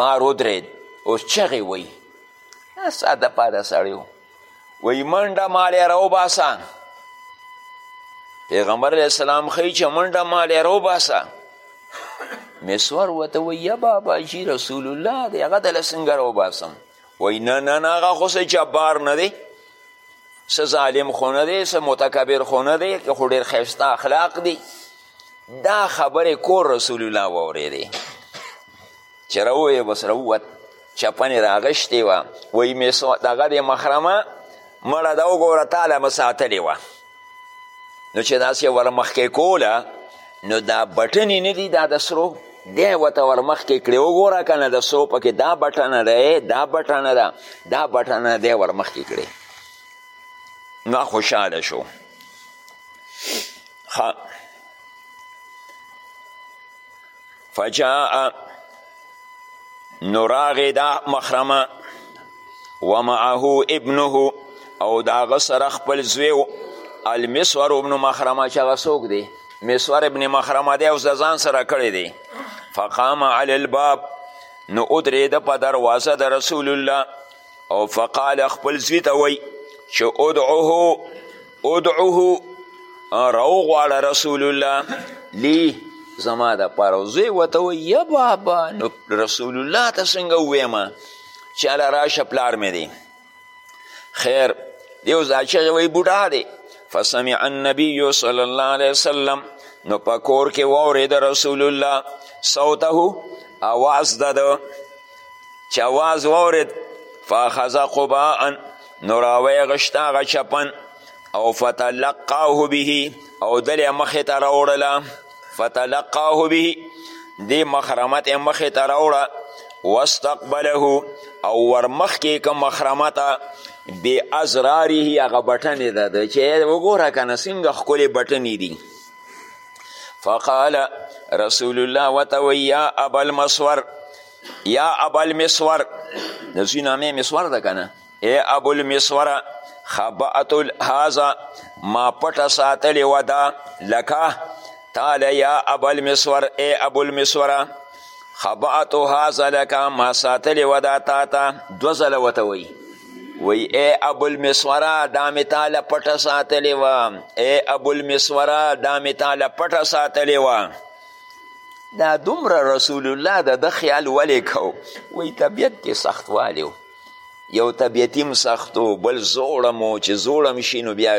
بار ودرېد اوس چغې وایي ساده پاده سړی و وی منډه مالی روباسه پیغمبر علیه السلام ښیي چې منډه مالی روباسه مسور ورته وایي یا بابا جي رسول الله دی هغه دله څنګه روباسم وایي نه نه نه هغه خو څه جبار نه دی څه ظالم خو نه دی څه متکبر خو نه دی که خو ډېر ښایسته اخلاق دی دا خبرې کور رسول الله واورېدې چې راووې بس راووت چپنې راغشتې وه وایي مې دغه دې مخرمه مړه ده وګوره تاله مې ساتلې وه نو چې داسې ورمخکې کوله نو دا بټنې نه دي دا د سرو دی ورته ورمخکې کړې وګوره که نه د سرو پکې دا بټنه ده دا بټنه ده دا بټنه دی ورمخکې کړې نو خوشحاله شو ښه فجاء نو راغې دا مخرمه ومعه ابنه او د هغه سره خپل زوی المسور ابن مخرمه چې هغه څوک دی مسور ابن مخرمه دی اوس د ځان سره کړی دی فقام علی الباب نو ودرېده په دروازه د رسول الله او فقال خپل زوی ته وایي چې ادعوه ادعوه راو غواړه رسول الله لی زما د پاره زوی وته و یا بابا نو رسول الله ته څنګه ووایم چې هله راشه پلار مې دی خیر دیو ځا چغې وایي بوډا دی فسمع النبی صلی الله علیه وسلم نو په کور کې واورېده رسول الله صوته اواز د چې اواز واورید فاخذ قباء نو راوی غشت هغه چپن او فتلقاه به او دلی مخې ته راوړله فتلقاه به دې مخرمت یې مخې ته راوړه واستقبله او ورمخکې که مخرمه ته بې ازراره هغه بټنې ده د چې وګوره که نه څنګه ښکلې بټنې دي فقال رسول الله وتوی یا ابا المسور یا ابا المسور د زوی نامه مسور ده کنه ای ابو المسور خبأت هذا ما پټه ساتلې وه دا لکه تاله یا ابا المسور ای ابو المسوره خبعتو هذا لکه ما ساتلې وه دا تا ته دوه ځله ورته وایي وی ای ابو المسوره دا می تاله پټه ساتلی و ای ابو المسوره دا می تاله پټه ساتلی و دا دومره رسول الله د د خیال ولی کو وی طبیعت کې سختوالی و یو طبیعتیم سختو بل زوړم و چې زوړم شي نو بیا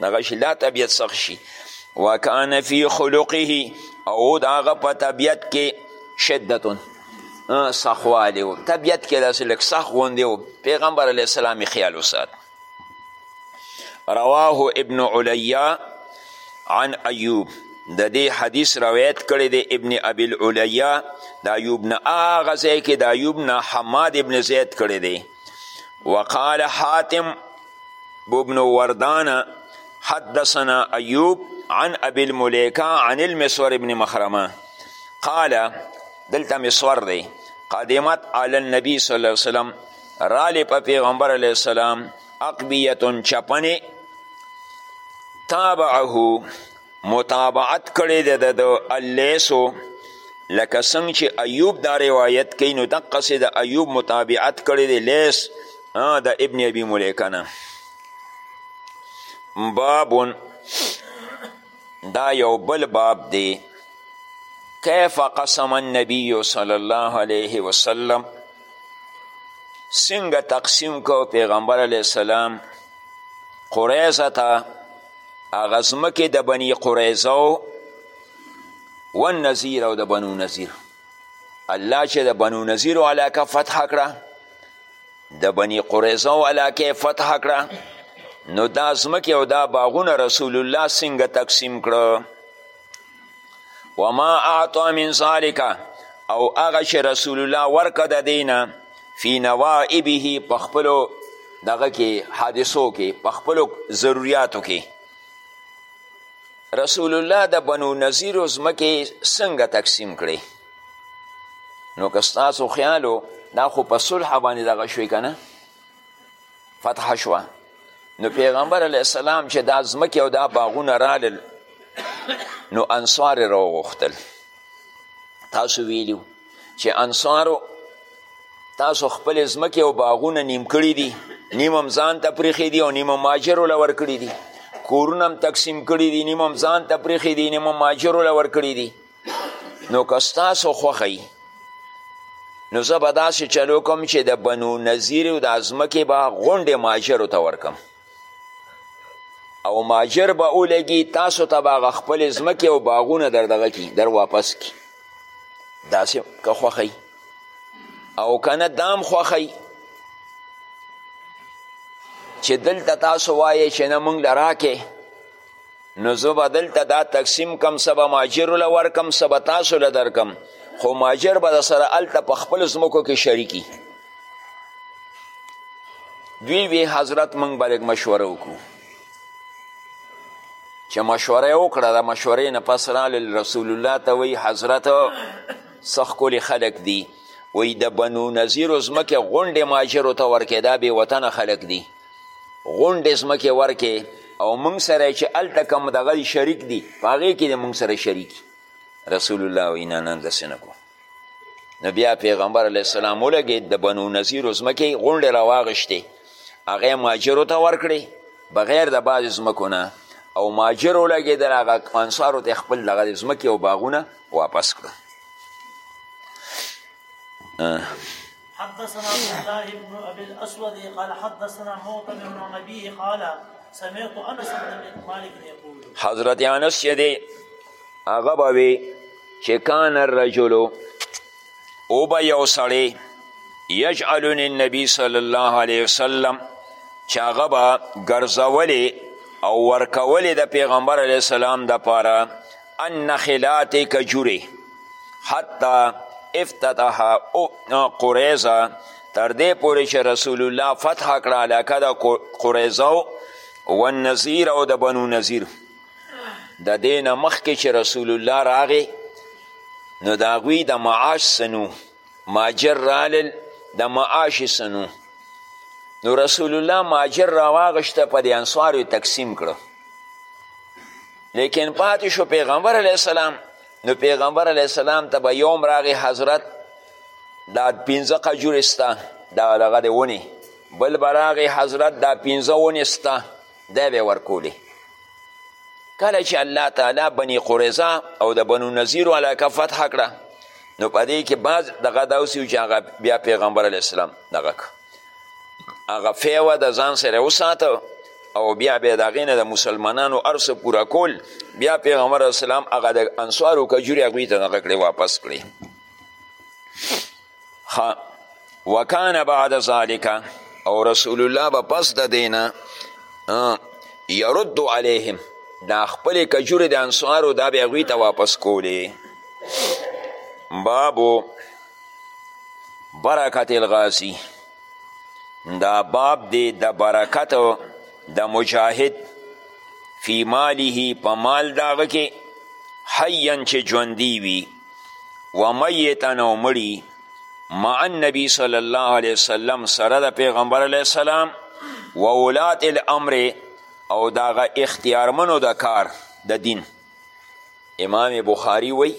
دغه شي دا طبیعت سخت شي وکان فی خلقه او د هغه په طبیعت کې شدتون سخوالی و طبیعت کې داسې لږ سخت غوندې و پیغمبر علیه السلام خیال وسات رواه ابن علیه عن ایوب د دې حدیث روایت کړی دی ابن ابي العلیا د ایوب نه هغه ځای کې د ایوب نه حماد ابن زید کړی دی وقال حاتم بن وردان حدثنا ایوب عن ابي المليكه عن المسور بن مخرمه قال دلته مسور دی قدمت علی النبی صلی الله علیه وسلم رالی په پیغمبر علیه السلام اقبیتون چپنې تابعه متابعت کړی دی د ده اللیسو لکه څنګه چې ایوب دا روایت کوي نو دقسې د ایوب متابعت کړی دی لیس د ابن ابي ملیکه نه بابون دا یو بل باب دی کیف قسم النبی صلی الله علیه وسلم څنګه تقسیم کو پیغمبر علیه السلام قریظه ته هغه ځمکې د بني قریظه و نظیر او د بنو نظیر الله چې د بنو نظیرو علاقه فتح کړه د بني قریظه او علاقه فتح کړه نو دا ځمکې او دا باغونه رسول الله څنګه تقسیم کړه وما اعطا من ذالک او هغه چې رسول الله ورکه د دینه فی نوائبه په خپلو دغه کې حادثو کې په خپلو ضروریاتو کې رسول الله د بنو نظیرو ځمکې څنګه تقسیم کړې نو که ستاسو خیالو دا خو په صلح باندې دغه شوې که نه فتح شوه نو پیغمبر علیه السلام چې دا ځمکې او دا باغونه رالل نو انصار یې راوغوښتل تاسو ویلي چې انصارو تاسو خپلې ځمکې او باغونه نیم کړي دي نیم هم ځان ته پرېښي دي او نیم هم مهاجرو له ورکړي دي کورونه هم تقسیم کړي دي نیم هم ځان ته پرېښي دي نیم هم مهاجرو له ورکړي دي نو که ستاسو خوښه وي نو زه به داسې چلو کوم چې د بنو نظیر او د ځمکې به غونډې ماجرو ته ورکم او ماجر به ولګي تاسو ته به هغه خپلې ځمکې او باغونه در دغه کي در واپس کي داسې که خوښوي او که نه دام خوښوي چې دلته تاسو وایې چې نه موږ له راکې نو زه به دلته دا تقسیم کم څه به ماجرو له ورکم څه به تاسو له درکم خو ماجر به د سره هلته په خپلو ځمکو کې شریکي دوی وی حضرت موږ به لږ مشوره وکړو چې مشوره یې وکړه د مشورې نه پس رالل رسول الله ته وی حضرت څه ښکلي خلک دي وی د بنو نظیرو ځمکې غونډې ماجرو ته ورکې دا بې وطنه خلک دي غونډې ځمکې ورکې او موږ سره چې هلته کوم دغه شریک دي په هغې کې د موږ سره شریک رسول الله وایي نه نه داسې نه کوو نو بیا پیغمبر علیه السلام ولګېد د بنو نظیرو ځمکې غونډې راواغېشتې هغه یې مهاجرو ته ورکړې بغیر د بعضې ځمکو نه او مهاجر ولګېدل هغه انصارو ته خپل دغه ځمکې او باغونه واپس کړل حدثنا عبد الله بن ابي الاسود قال حدثنا موطن بن نبي قال سمعت انس بن مالك يقول حضرت انس يدي هغه به وي چې کان الرجل او به یو سړی یجعلون النبی صلی الله علیه وسلم چې هغه به ګرځولې او ورکولې د پیغمبر علیه السلام دپاره النخلات کجوری حتی افتتح قریزه تر دې پورې چې رسول الله فتح کړه علاقه د قریزه و نظیر او د بنو نظیر د دې نه مخکې چې رسول الله راغی نو د هغوی د معاش سنو ماجر رالل د معاش سنو نو رسول الله ماجر راواغشته په د انصارو تقسیم کړو لیکن پاتې شو پیغمبر علیه السلام نو پیغمبر علیه السلام ته به یوم راغی حضرت دا پنځه قجورې سته دا دغه د ونې بل به راغی حضرت دا پنځه ونې سته دا به ورکولې کله چې الله تعالی بني قریظه او د بنو نذیر علاقه فتح کړه نو په دې کې بعض دغه داسې چې هغه بیا پیغمبر علیه السلام دغه هغه فیوه د ځان سره وساته او بیا بیا د هغې نه د مسلمانانو هر څه پوره کول بیا پیغمبر اسلام هغه د انصارو کجورې هغوی ته دغه کړې واپس کړې خ وکان بعد ذالک او رسول الله به پس د دینه یرد علیهم دا خپل کجور د انصارو دا به هغوی ته واپس کولې بابو برکت الغازی دا باب دی د برکت د مجاهد فی ماله په مال داغه کې حیا چې ژوندی وي و میتا او مړي مع النبي صلی الله علیه وسلم سره د پیغمبر علیه السلام و اولات الامر او دغه اختیارمنو د کار د دین امام بخاری وی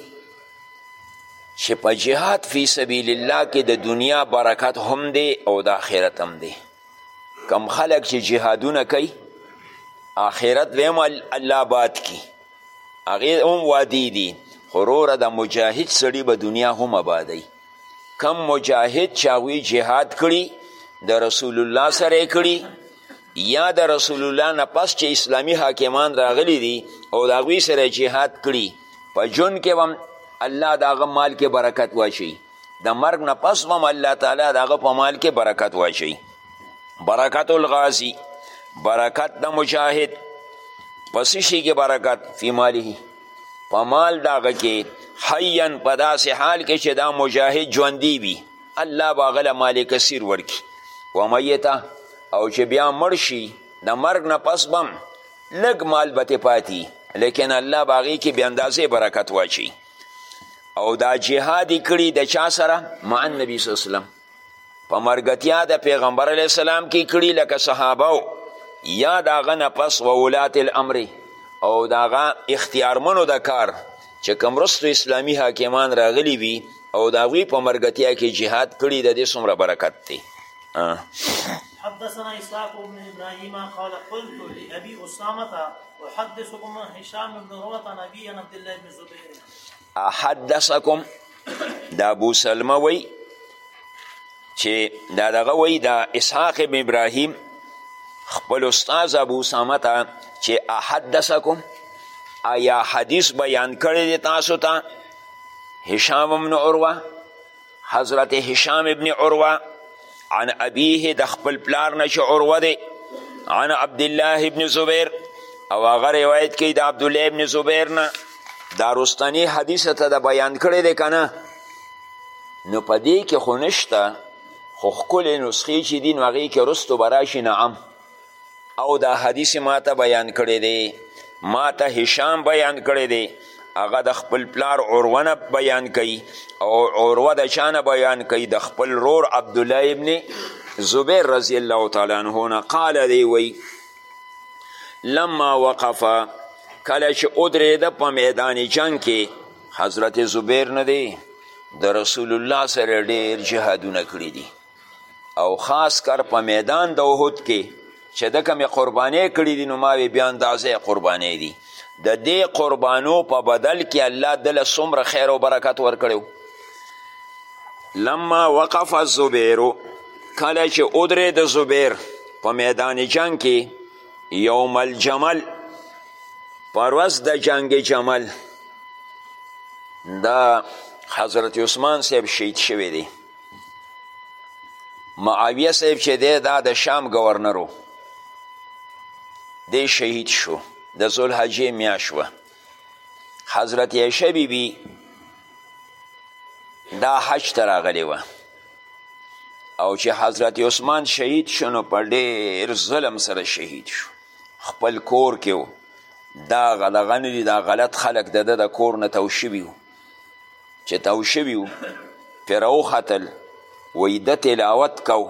چې په جهاد فی سبیل الله کې د دنیا برکت هم دی او د آخرت هم دی کم خلک چې جهادونه کوي آخرت به هم الله باد کی هغې هم وعدې دي خو وروره د مجاهد سړي به دنیا هم آبادوي کم مجاهد چې هغوی جهاد کړي د رسول الله سره یې کړي یا د رسول الله نه پس چې اسلامي حاکمان راغلي دي او د هغوی سره جهاد کړي په ژوند کې هم الله د هغه مال کې برکت واچوي د مرګ نه پس به هم الله تعالی د هغه په مال کې برکت واچوي برکت الغازي برکت د مجاهد په څه شي کې برکت فی ماله په مال د هغه کې حیا په داسې حال کې چې دا مجاهد ژوندی وي الله به هغه له مال کثیر ورکي و میته او چې بیا مړ شي د مرګ نه پس بم لږ مال به پاتې لیکن الله به هغې کې بې اندازې برکت واچي او دا جهاد یې کړي د چا سره مع النبي صلی وسلم په مرګتیا د پیغمبر علیه السلام کې کړي لکه صحابه یا د هغه نه پس و ولات الامر او د هغه اختیارمنو د کار چې کوم وروسته اسلامي حاکمان راغلي وي او د هغوی په مرګتیا کې جهاد کړي د دې څومره برکت دی حدثنا إسحاق بن إبراهيم قال قلت لأبي أسامة أحدثكم هشام بن عروة عن أبي عن عبد الله بن احدثکم دا ابو سلمه وی چې دا دغه وی دا اسحاق ابن ابراهیم خپل استاد ابو اسامه ته چې احدثکم آیا حدیث بیان کړی دی تاسو ته هشام بن عروه حضرت هشام ابن عروه عن ابیه د خپل پلار نه چې عروه دی عن عبدالله ابن زبیر او هغه روایت کوي د عبدالله ابن زبیر نه دا رستنی حدیث ته د بیان کړی دی که نه نو په دې کې خو نشته خو ښکلې نسخې چې دي نو هغې کې رستو به راشي نعم او دا حدیث ما ته بیان کړی دی ما ته هشام بیان کړی دی هغه د خپل پلار عروه نه بیان کوي او عروه د چا نه بیان کوي د خپل رور عبدالله ابن زبیر رضی الله تعالی عنه نه قال دی وی لما وقف کله چې ودرېده په میدان جنگ کې حضرت زبیر نه دی د رسول الله سره ډېر جهادونه کړي دي او خاص کر په میدان د احد کې چې د کومې قربانۍ کړي دي نو ما وی بیا اندازې قربانۍ دي د دې قربانو په بدل کې الله دله څومره خیر او برکت ورکړی لما وقف الزبیرو کله چې ودرې د زبیر په میدان جنگ کې یوم الجمل پر ورځ د جنگ جمل دا حضرت عثمان صاحب شهید شوی دی معاویه صاحب چې دی دا د شام گورنر و دی شهید شو د ذوالحجې میاشت وه حضرت عایشه بیبي دا حج ته راغلې وه او چې حضرت عثمان شهید شو نو په ډېر ظلم سره شهید شو خپل کور کې و دا غلغه نه دي دا غلط خلک د ده د کور نه تو شوي وو چې تاو شوي وو پرې راوختل وایي ده تلاوت کو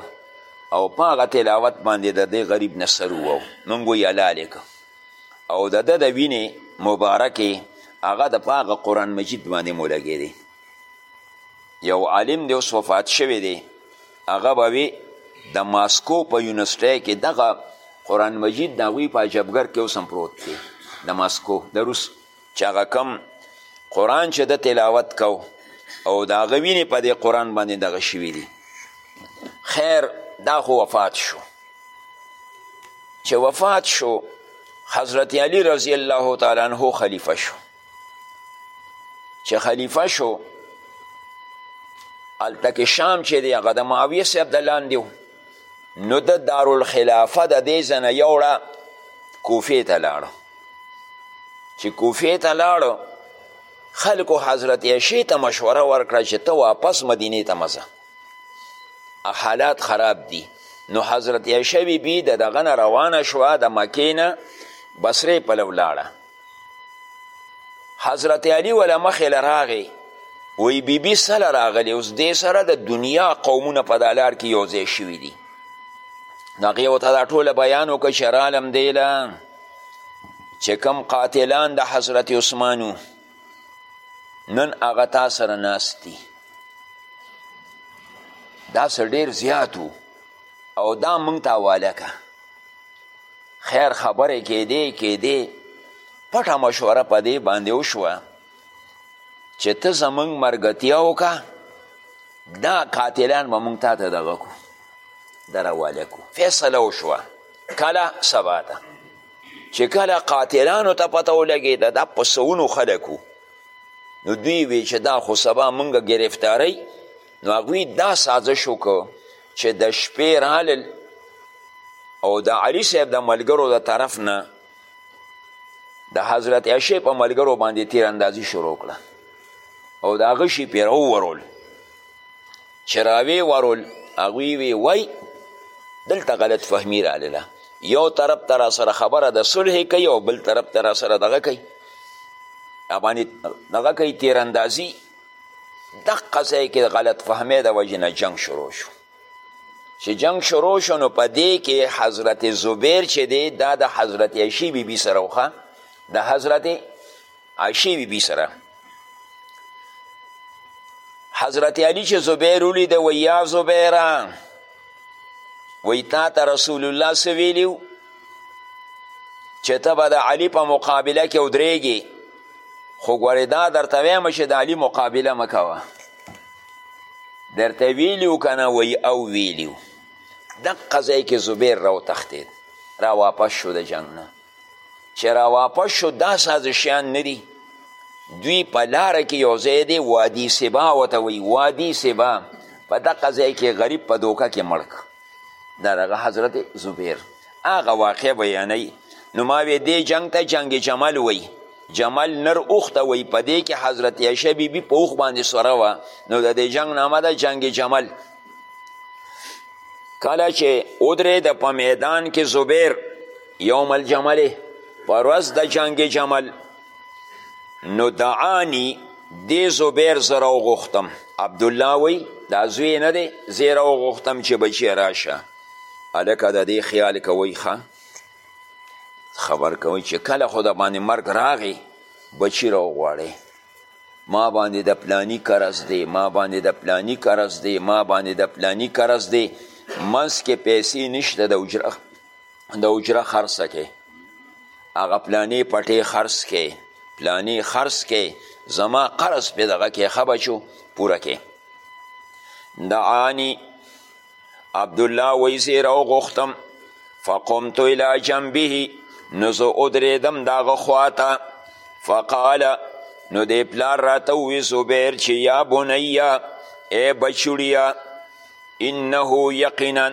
او په هغه تلاوت باندې د دې غریب نه سر ووو موږ وایي حلالې که او د ده د وینې مبارکې هغه د په هغه قرآن مجید باندې مو لګېدې یو عالم دی اوس وفات شوی دی هغه به وي د ماسکو په یونیورسټۍ کې دغه قرآن مجید د هغوی په عجبګر کې اوس هم پروت دی د ماسکو د روس چې هغه کم قرآن چې ده تلاوت کو او د هغه وینې په دې قرآن باندې دغه شوي دي خیر دا خو وفات شو چې وفات شو حضرت علی رضی الله تعالی عنه خلیفه شو چې خلیفه شو هلته کې شام چې دی هغه د معاویه صاحب د لاندې نو د دارالخلافه د دې ځای نه یوړه کوفې ته لاړو چې کوفې ته لاړو خلکو حضرت عیشې ته مشوره ورکړه چې ته واپس مدینې ته مزه حالات خراب دي نو حضرت عیشه بی بی د دغه نه روانه شوه د مکې نه بصرې پلو لاړه حضرت علی ولا مخې له راغی وی بی بی سره راغلی اوس دې سره د دنیا قومونه په دا لار کې یو ځای شوي دي نو هغې ورته دا ټوله بیان وکړه چې رالم دی له چې کوم قاتلان د حضرت عثمانو نن هغه تا سره ناست دي دا څه ډېر زیات او دا موږ ته حواله که خیر خبرې کېدې کېدې پټه مشوره په دې باندې وشوه چې ته زمونږ مرګتیا وکړه دا قاتلان به مونږ تا ته دغه کو درواله کو فیصله وشوه کله سبا ته چې کله قاتلانو ته پته ولګېده دا په سوونو خلکو نو دوی وی چې دا خو سبا مونږ گرفتاری نو هغوی دا سازش وکړو چې د شپې رالل او د علي صاحب د ملګرو د طرف نه د حضرت عشې په ملګرو باندې تیراندازي شروع کړه او د هغه شي پرې راوورول چې راویې ورول هغوی وی وای دلته غلط فهمي رالله یو طرف ته راسره خبره د صلح کوي او بل طرف ته راسره دغه کوي باندې دغه کوي تیراندازي دقه ځای کې غلط فهمۍ د وجې نه جنگ شروع شو چې جنگ شروع شو نو په دې کې حضرت زبیر چې دی دا د حضرت عشی بی بی سره وخه د حضرت عشی بی بی سره حضرت علی چې زبیر ولیده و یا زبیره وی تا ته رسول الله څه ویلي چې ته به د علي په مقابله کې ودرېږي خو ګورې دا درته وایم چې د علي مقابله مه کوه درته ویلي و که نه وی او ویلي و دقه ځای کې زبیر راوتښتېد راواپس شو د جنګ نه چې راواپس شو دا سازشیان نه دي دوی په لاره کې یو ځای دی وادي سبا ورته وایي وادي سبا په دقه ځای کې غریب په دوکه کې مړ دا دغه حضرت زبیر هغه واقع بیانوي نو ما وی دې جنگ ته جنگ جمل وی جمل نر اوخ ته وی په دې کې حضرت عایشه بیبي په اوخ باندې سوره وه نو د دې جنگ نامه ده جنگ جمل کله چې ودرېده په میدان کې زبیر یوم الجمل په ورځ د جنګ جمل نو دعانی دی زبیر زه راوغوښتم عبدالله وی دا زوی نه دی زه یې راوغوښتم چې بچیه راشه هلکه د دې خیال کوئ ښه خبر کوئ چې کله خو د باندې مرګ راغی بچی راوغواړئ ما باندې د پلانی قرض دی ما باندې د پلانی قرض دی ما باندې د پلانی قرض دی منځ کې پیسې نشته د اجره د اجره خرڅه کې هغه پلانې پټې خرڅ کې پلانې خرڅ کې زما قرض پې دغه کې ښه بچو پوره کې دعانی عبدالله وی زه راوغوښتم فقمت الی جنبه نو زه ودرېدم د هغه خواته فقال نو دې پلار راته ووی زبیر چې یا بنیه ای بچوړیه انه یقینا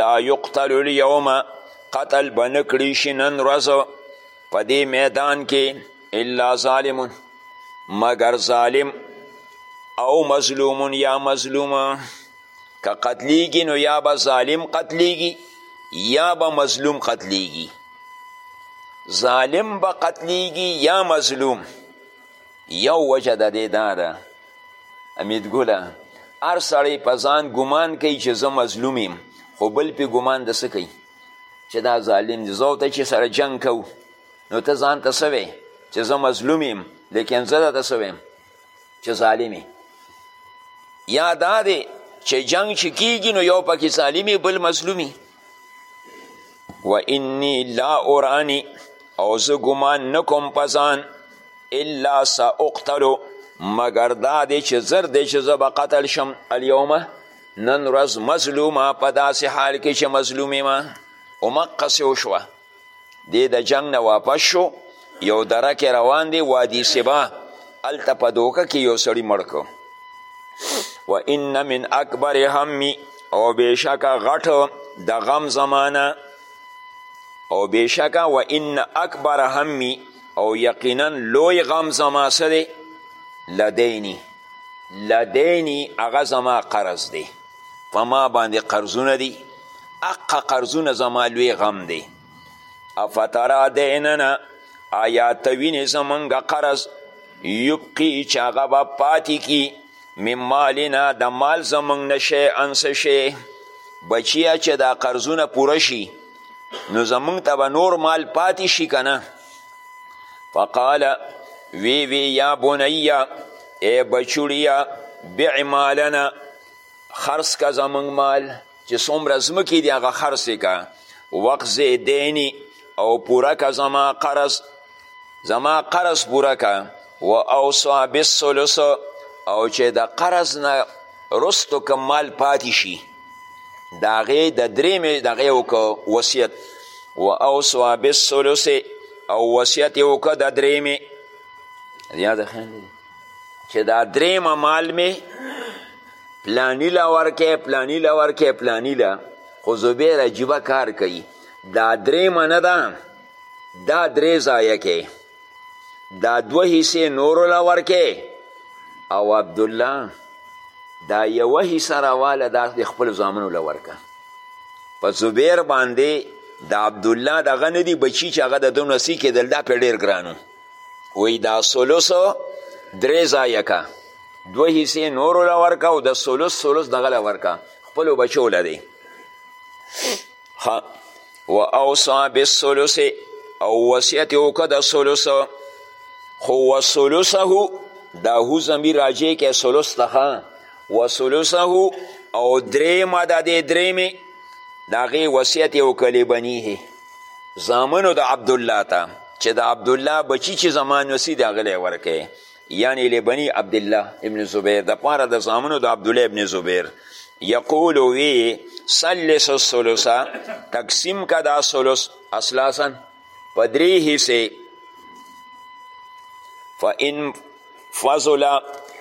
لا یقتل الیوم قتل به نه کړی شي نن ورځ په دې میدان کې الا ظالم مګر ظالم او مظلوم یا مظلوم که قتلیږي نو یا به ظالم قتلیږي یا به مظلوم قتلیږي ظالم به قتلیږي یا مظلوم یو وجه د دې دا ده امیدګله هر سړی په ځان ګمان کوي چې زه مظلوم یم خو بل پې ګمان د څه کوي چې دا ظالم دی زه ته چې سره جنګ کوو نو ته ځان ته څه چې زه مظلوم یم لیکن زه درته څه ویم چې ظالم یا دا دی چې جنګ چې کیږي نو یو پکې ظالمي بل مظلومي و انی لا اورانی او زه ګمان نکوم په ځان الا ساقتلو مګر دا دی چې زر دی چې زه به قتل شم الیومه نن ورځ مظلومه په داسې حال کې چې مظلومې ما او مقصې وشوه دی د جنگ نه واپس شو یو دره کې روان دی وادي سبا هلته په دوکه کې یو سړي مړ کړو و ان من اکبر همي او بېشکه غټ د غم زمانه او بېشکه و ان اکبر همي او یقینا لوی غم زما څه دی لدیني لدیني هغه زما قرض دی په ما باندې قرضونه دي اقا قرضونه زما لوی غم دی افترا دیننا آیا ته وینې زمونږ قرض یبقي چې هغه به پاتې کي من مالنا د مال زمونږ نه شی انس شی بچیه چې دا قرضونه پوره شي نو زمونږ ته به نور مال پاتې شي که نه فقال وی وی یا بنیا ای بچوړیا بع مالنا خرڅ که زمونږ مال چې څومره ځمکې دي هغه خرڅ که وقضې دیني او پوره که زما قرض زما قرض پوره که و اوصا بالثلث او چې د قرض نه رستو که مال پاتې شي د هغې د درې مې دغه یې وکړ وصیت و اوسوا بالثلث او وصیت یې وکړ د درې مې یاد خیال دی چې دا درې مال مې پلانی لا ورکه پلانی لا ورکه پلانی لا خو زبیر عجیبه کار کوي دا درې منه ده دا درې ضایع کوي دا دوه حصې نورو له ورکې او عبدالله دا یوه حصه راواله دا د خپل زامنو له ورکه په زبیر باندې د عبدالله دغه نه دي بچي چې هغه د دو نصیح کېدل دا پې ډېر ګرانو وی دا سلوسو درې ځایه که دوه حصې نورو له ورکه او د سلوس سلوس دغه له ورکه خپلو بچو له دی ها و اوصا بالثلث او وصیت وکړه د ثلث خو وثلثه دا هو ضمیر راجع کې ثلث ته وثلثه او درېیمه د دې درېیمې د هغې وصیت یې وکړې بنیه زامنو د عبدالله ته چې د عبدالله بچی چې زما نسی د هغه ورکوي یعنی لبنی عبدالله ابن زبیر د پاره د زامنو د عبدالله ابن زبیر یقول وی سلس الثلثه تقسیم کا دا ثلث اصلاصا په درې حصې فان فضل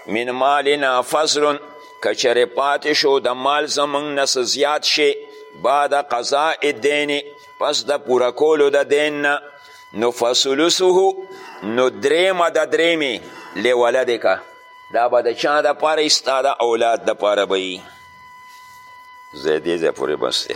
من مالنا فضل که چېرې پاتې شو د مال زموږ نه زیات شي بعد قضاء الدین پس د پوره کولو د دین نه نو فسلسه نو دریمه د دریمې لولدکه دا به د چا د پاره ستا د اولاد د پاره به یي زه دې ځای پورې بس دی